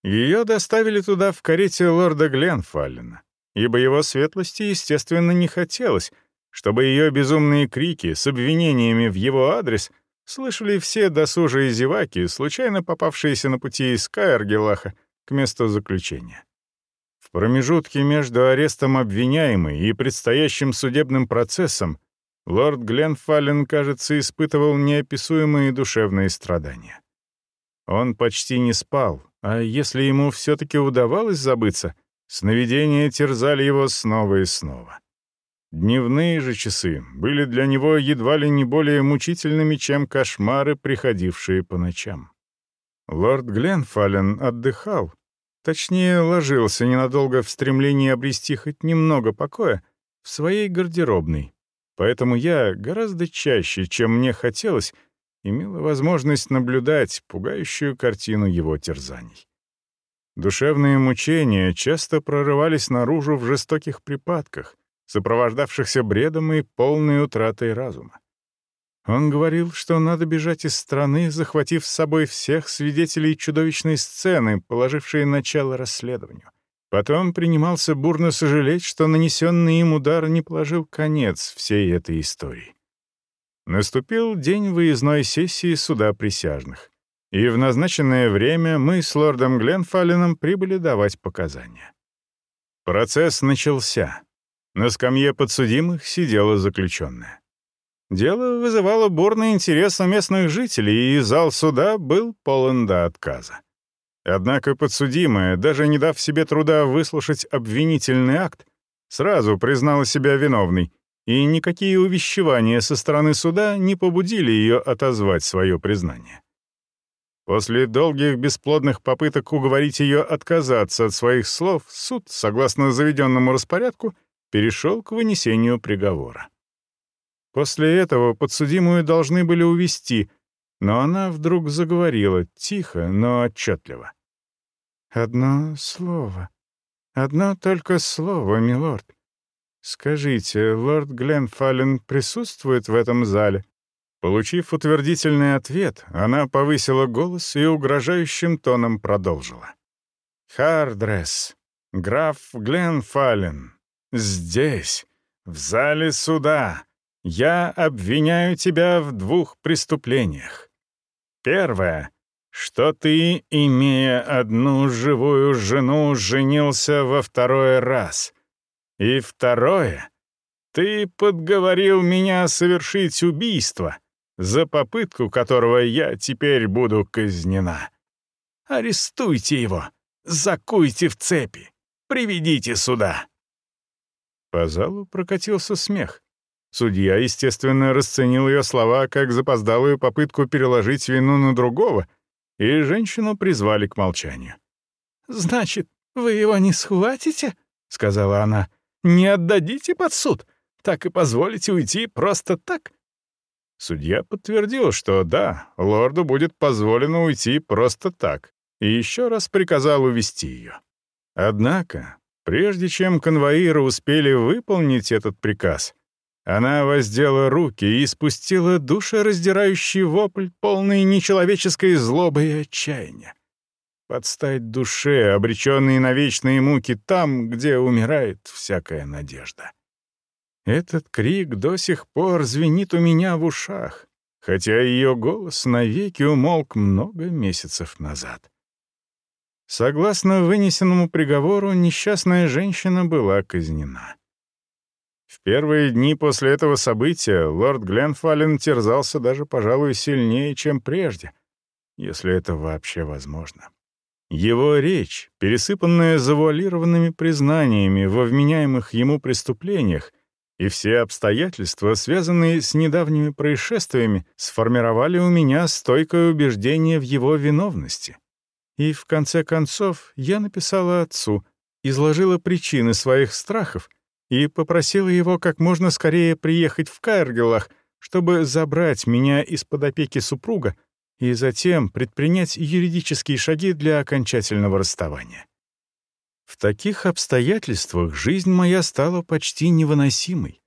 Ее доставили туда в карете лорда Гленфаллена, ибо его светлости, естественно, не хотелось, чтобы ее безумные крики с обвинениями в его адрес слышали все досужие зеваки, случайно попавшиеся на пути из Каэргелаха к месту заключения. В промежутке между арестом обвиняемой и предстоящим судебным процессом лорд Гленфаллен, кажется, испытывал неописуемые душевные страдания. Он почти не спал, а если ему все-таки удавалось забыться, сновидения терзали его снова и снова. Дневные же часы были для него едва ли не более мучительными, чем кошмары, приходившие по ночам. Лорд Гленфаллен отдыхал, точнее, ложился ненадолго в стремлении обрести хоть немного покоя в своей гардеробной, Поэтому я гораздо чаще, чем мне хотелось, имела возможность наблюдать пугающую картину его терзаний. Душевные мучения часто прорывались наружу в жестоких припадках, сопровождавшихся бредом и полной утратой разума. Он говорил, что надо бежать из страны, захватив с собой всех свидетелей чудовищной сцены, положившей начало расследованию. Потом принимался бурно сожалеть, что нанесенный им удар не положил конец всей этой истории. Наступил день выездной сессии суда присяжных, и в назначенное время мы с лордом Гленфалленом прибыли давать показания. Процесс начался. На скамье подсудимых сидела заключенная. Дело вызывало бурный интерес у местных жителей, и зал суда был полон до отказа. Однако подсудимая, даже не дав себе труда выслушать обвинительный акт, сразу признала себя виновной, и никакие увещевания со стороны суда не побудили ее отозвать свое признание. После долгих бесплодных попыток уговорить ее отказаться от своих слов, суд, согласно заведенному распорядку, перешел к вынесению приговора. После этого подсудимую должны были увести, но она вдруг заговорила, тихо, но отчетливо. «Одно слово. Одно только слово, милорд. Скажите, лорд Гленфаллен присутствует в этом зале?» Получив утвердительный ответ, она повысила голос и угрожающим тоном продолжила. «Хардресс, граф Гленфаллен, здесь, в зале суда, я обвиняю тебя в двух преступлениях. Первое что ты, имея одну живую жену, женился во второй раз. И второе, ты подговорил меня совершить убийство, за попытку которого я теперь буду казнена. Арестуйте его, Закуйте в цепи! Приведите сюда!» По залу прокатился смех. Судья, естественно, расценил ее слова как запоздалую попытку переложить вину на другого, и женщину призвали к молчанию. «Значит, вы его не схватите?» — сказала она. «Не отдадите под суд? Так и позволите уйти просто так?» Судья подтвердил, что да, лорду будет позволено уйти просто так, и еще раз приказал увести ее. Однако, прежде чем конвоиры успели выполнить этот приказ, она воздела руки и спустила душераздирающий вопль, полный нечеловеческой злобы и отчаяния. Подстать душе, обреченной на вечные муки там, где умирает всякая надежда. Этот крик до сих пор звенит у меня в ушах, хотя ее голос навеки умолк много месяцев назад. Согласно вынесенному приговору, несчастная женщина была казнена. В первые дни после этого события лорд Гленфаллен терзался даже, пожалуй, сильнее, чем прежде, если это вообще возможно. Его речь, пересыпанная завуалированными признаниями во вменяемых ему преступлениях, и все обстоятельства, связанные с недавними происшествиями, сформировали у меня стойкое убеждение в его виновности. И в конце концов я написала отцу, изложила причины своих страхов и попросила его как можно скорее приехать в Кайргелах, чтобы забрать меня из-под опеки супруга и затем предпринять юридические шаги для окончательного расставания. В таких обстоятельствах жизнь моя стала почти невыносимой,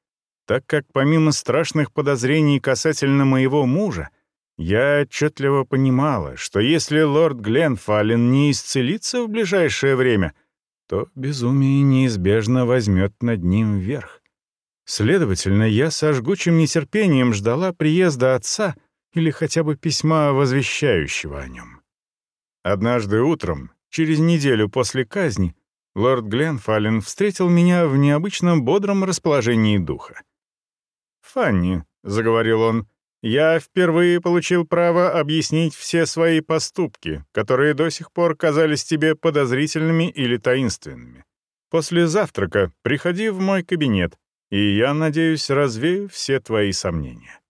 так как помимо страшных подозрений касательно моего мужа, я отчетливо понимала, что если лорд Гленфаллен не исцелится в ближайшее время — то безумие неизбежно возьмет над ним верх. Следовательно, я со жгучим нетерпением ждала приезда отца или хотя бы письма, возвещающего о нем. Однажды утром, через неделю после казни, лорд Гленфаллен встретил меня в необычном бодром расположении духа. «Фанни», — заговорил он, я впервые получил право объяснить все свои поступки, которые до сих пор казались тебе подозрительными или таинственными. После завтрака приходи в мой кабинет, и я, надеюсь, развею все твои сомнения.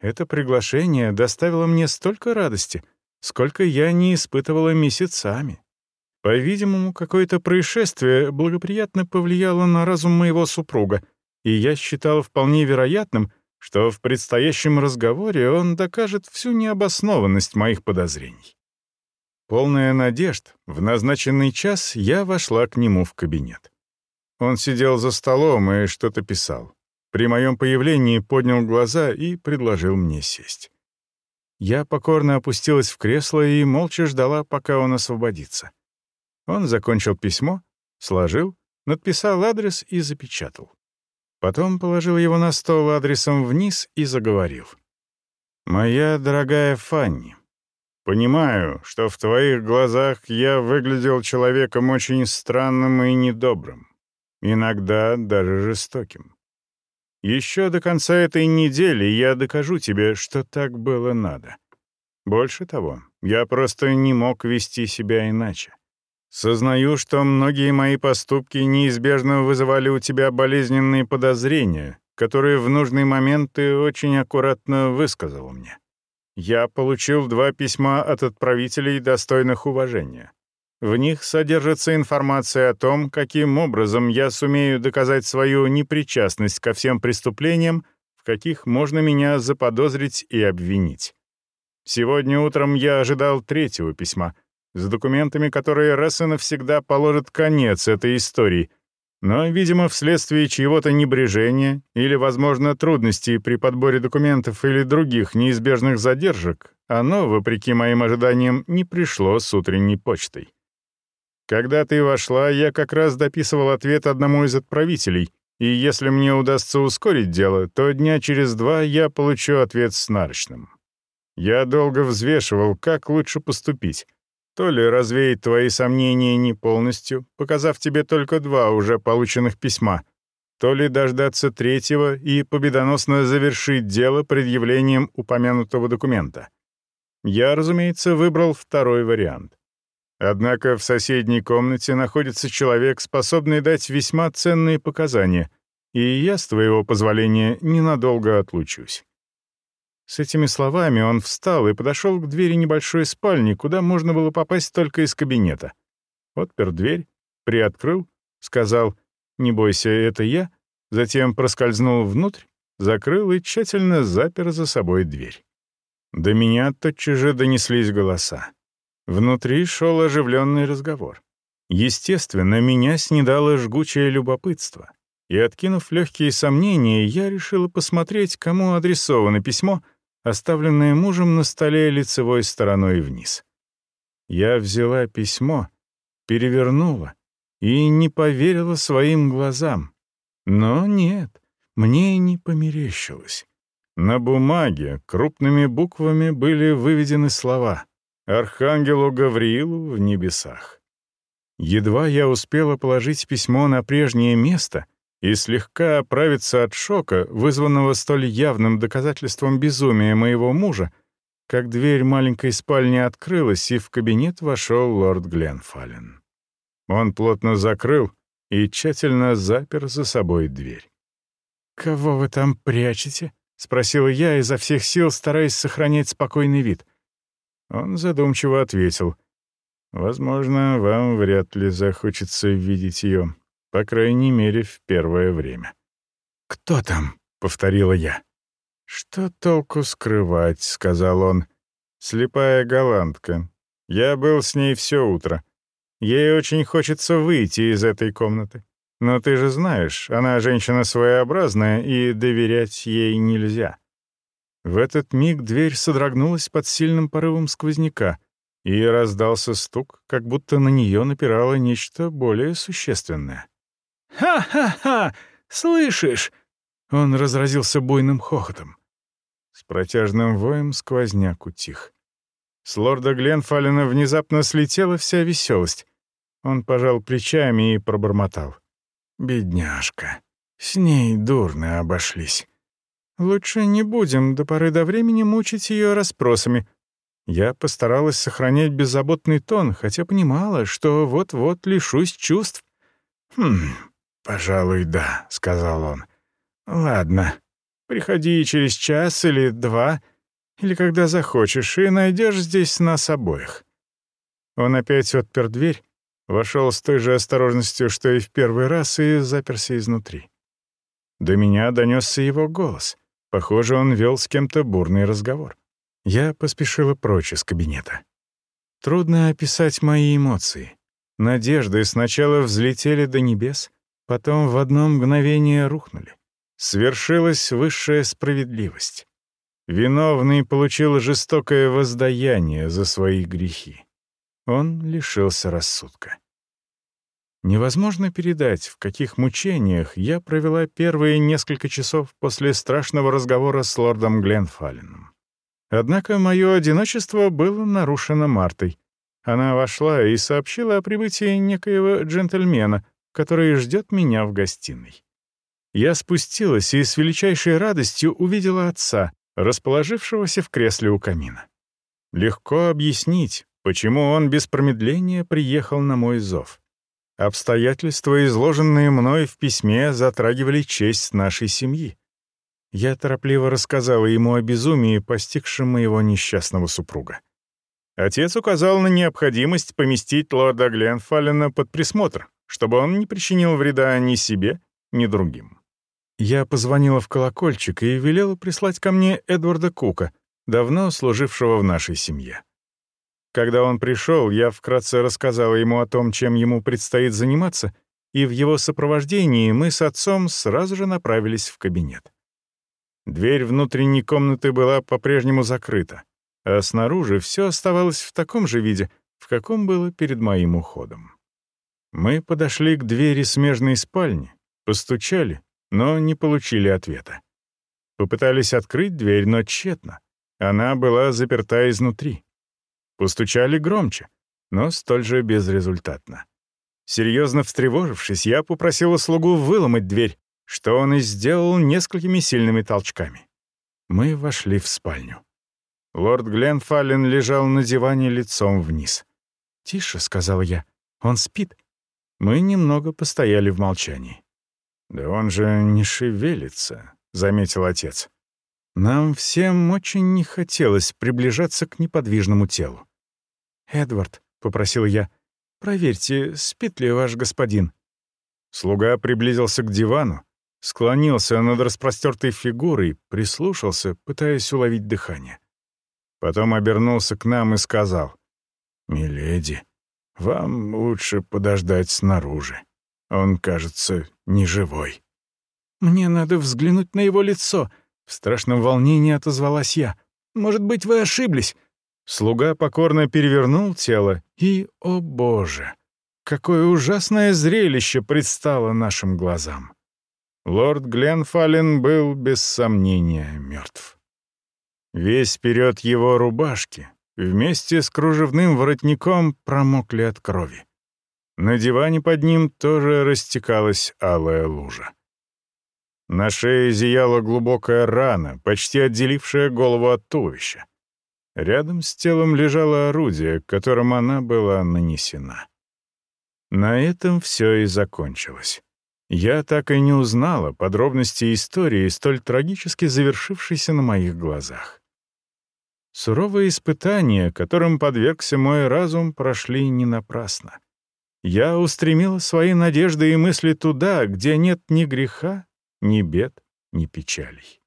Это приглашение доставило мне столько радости, сколько я не испытывала месяцами. По-видимому, какое-то происшествие благоприятно повлияло на разум моего супруга, и я считала вполне вероятным — что в предстоящем разговоре он докажет всю необоснованность моих подозрений. Полная надежд, в назначенный час я вошла к нему в кабинет. Он сидел за столом и что-то писал. При моем появлении поднял глаза и предложил мне сесть. Я покорно опустилась в кресло и молча ждала, пока он освободится. Он закончил письмо, сложил, надписал адрес и запечатал. Потом положил его на стол адресом вниз и заговорил. «Моя дорогая Фанни, понимаю, что в твоих глазах я выглядел человеком очень странным и недобрым, иногда даже жестоким. Еще до конца этой недели я докажу тебе, что так было надо. Больше того, я просто не мог вести себя иначе. Сознаю, что многие мои поступки неизбежно вызывали у тебя болезненные подозрения, которые в нужный момент ты очень аккуратно высказал мне. Я получил два письма от отправителей, достойных уважения. В них содержится информация о том, каким образом я сумею доказать свою непричастность ко всем преступлениям, в каких можно меня заподозрить и обвинить. Сегодня утром я ожидал третьего письма — с документами, которые раз и навсегда положат конец этой истории, но, видимо, вследствие чьего-то небрежения или, возможно, трудностей при подборе документов или других неизбежных задержек, оно, вопреки моим ожиданиям, не пришло с утренней почтой. Когда ты вошла, я как раз дописывал ответ одному из отправителей, и если мне удастся ускорить дело, то дня через два я получу ответ с нарочным. Я долго взвешивал, как лучше поступить. То ли развеять твои сомнения не полностью, показав тебе только два уже полученных письма, то ли дождаться третьего и победоносно завершить дело предъявлением упомянутого документа. Я, разумеется, выбрал второй вариант. Однако в соседней комнате находится человек, способный дать весьма ценные показания, и я, с твоего позволения, ненадолго отлучусь». С этими словами он встал и подошел к двери небольшой спальни, куда можно было попасть только из кабинета. Отпер дверь, приоткрыл, сказал «Не бойся, это я», затем проскользнул внутрь, закрыл и тщательно запер за собой дверь. До меня тотчас же донеслись голоса. Внутри шел оживленный разговор. Естественно, меня снедало жгучее любопытство, и, откинув легкие сомнения, я решила посмотреть, кому адресовано письмо, оставленное мужем на столе лицевой стороной вниз. Я взяла письмо, перевернула и не поверила своим глазам. Но нет, мне не померещилось. На бумаге крупными буквами были выведены слова «Архангелу Гавриилу в небесах». Едва я успела положить письмо на прежнее место и слегка оправиться от шока, вызванного столь явным доказательством безумия моего мужа, как дверь маленькой спальни открылась, и в кабинет вошел лорд Гленфален. Он плотно закрыл и тщательно запер за собой дверь. «Кого вы там прячете?» — спросила я изо всех сил, стараясь сохранять спокойный вид. Он задумчиво ответил. «Возможно, вам вряд ли захочется видеть ее, по крайней мере, в первое время». «Кто там?» — повторила я. «Что толку скрывать?» — сказал он. «Слепая голландка. Я был с ней все утро. Ей очень хочется выйти из этой комнаты. Но ты же знаешь, она женщина своеобразная, и доверять ей нельзя». В этот миг дверь содрогнулась под сильным порывом сквозняка, и раздался стук, как будто на нее напирало нечто более существенное. «Ха-ха-ха! Слышишь?» Он разразился буйным хохотом. С протяжным воем сквозняк утих. С лорда Гленфалена внезапно слетела вся веселость. Он пожал плечами и пробормотал. Бедняжка. С ней дурно обошлись. Лучше не будем до поры до времени мучить ее расспросами. Я постаралась сохранять беззаботный тон, хотя понимала, что вот-вот лишусь чувств. «Хм, пожалуй, да», — сказал он. «Ладно, приходи через час или два, или когда захочешь, и найдешь здесь нас обоих». Он опять отпер дверь, Вошел с той же осторожностью, что и в первый раз, и заперся изнутри. До меня донесся его голос. Похоже, он вел с кем-то бурный разговор. Я поспешила прочь из кабинета. Трудно описать мои эмоции. Надежды сначала взлетели до небес, потом в одно мгновение рухнули. Свершилась высшая справедливость. Виновный получил жестокое воздаяние за свои грехи он лишился рассудка. Невозможно передать, в каких мучениях я провела первые несколько часов после страшного разговора с лордом Гленфалленом. Однако мое одиночество было нарушено Мартой. Она вошла и сообщила о прибытии некоего джентльмена, который ждет меня в гостиной. Я спустилась и с величайшей радостью увидела отца, расположившегося в кресле у камина. Легко объяснить, Почему он без промедления приехал на мой зов? Обстоятельства, изложенные мной в письме, затрагивали честь нашей семьи. Я торопливо рассказала ему о безумии, постигшем моего несчастного супруга. Отец указал на необходимость поместить лорда Гленфаллена под присмотр, чтобы он не причинил вреда ни себе, ни другим. Я позвонила в колокольчик и велела прислать ко мне Эдварда Кука, давно служившего в нашей семье. Когда он пришел, я вкратце рассказала ему о том, чем ему предстоит заниматься, и в его сопровождении мы с отцом сразу же направились в кабинет. Дверь внутренней комнаты была по-прежнему закрыта, а снаружи все оставалось в таком же виде, в каком было перед моим уходом. Мы подошли к двери смежной спальни, постучали, но не получили ответа. Попытались открыть дверь, но тщетно. Она была заперта изнутри. Постучали громче, но столь же безрезультатно. Серьезно встревожившись, я попросила слугу выломать дверь, что он и сделал несколькими сильными толчками. Мы вошли в спальню. Лорд Гленфаллен лежал на диване лицом вниз. «Тише», — сказал я. «Он спит». Мы немного постояли в молчании. «Да он же не шевелится», — заметил отец. Нам всем очень не хотелось приближаться к неподвижному телу. «Эдвард», — попросил я, — «проверьте, спит ли ваш господин». Слуга приблизился к дивану, склонился над распростертой фигурой, прислушался, пытаясь уловить дыхание. Потом обернулся к нам и сказал, «Миледи, вам лучше подождать снаружи. Он, кажется, не живой». «Мне надо взглянуть на его лицо», — в страшном волнении отозвалась я. «Может быть, вы ошиблись?» Слуга покорно перевернул тело, и, о боже, какое ужасное зрелище предстало нашим глазам. Лорд Гленфален был, без сомнения, мертв. Весь вперед его рубашки, вместе с кружевным воротником, промокли от крови. На диване под ним тоже растекалась алая лужа. На шее зияла глубокая рана, почти отделившая голову от туловища. Рядом с телом лежало орудие, которым она была нанесена. На этом все и закончилось. Я так и не узнала подробностей истории, столь трагически завершившейся на моих глазах. Суровые испытания, которым подвергся мой разум, прошли не напрасно. Я устремила свои надежды и мысли туда, где нет ни греха, ни бед, ни печалей.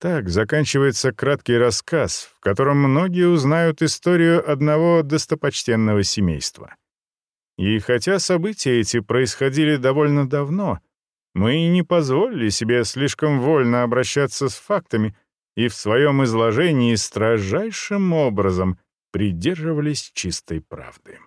Так заканчивается краткий рассказ, в котором многие узнают историю одного достопочтенного семейства. И хотя события эти происходили довольно давно, мы не позволили себе слишком вольно обращаться с фактами — и в своем изложении строжайшим образом придерживались чистой правды.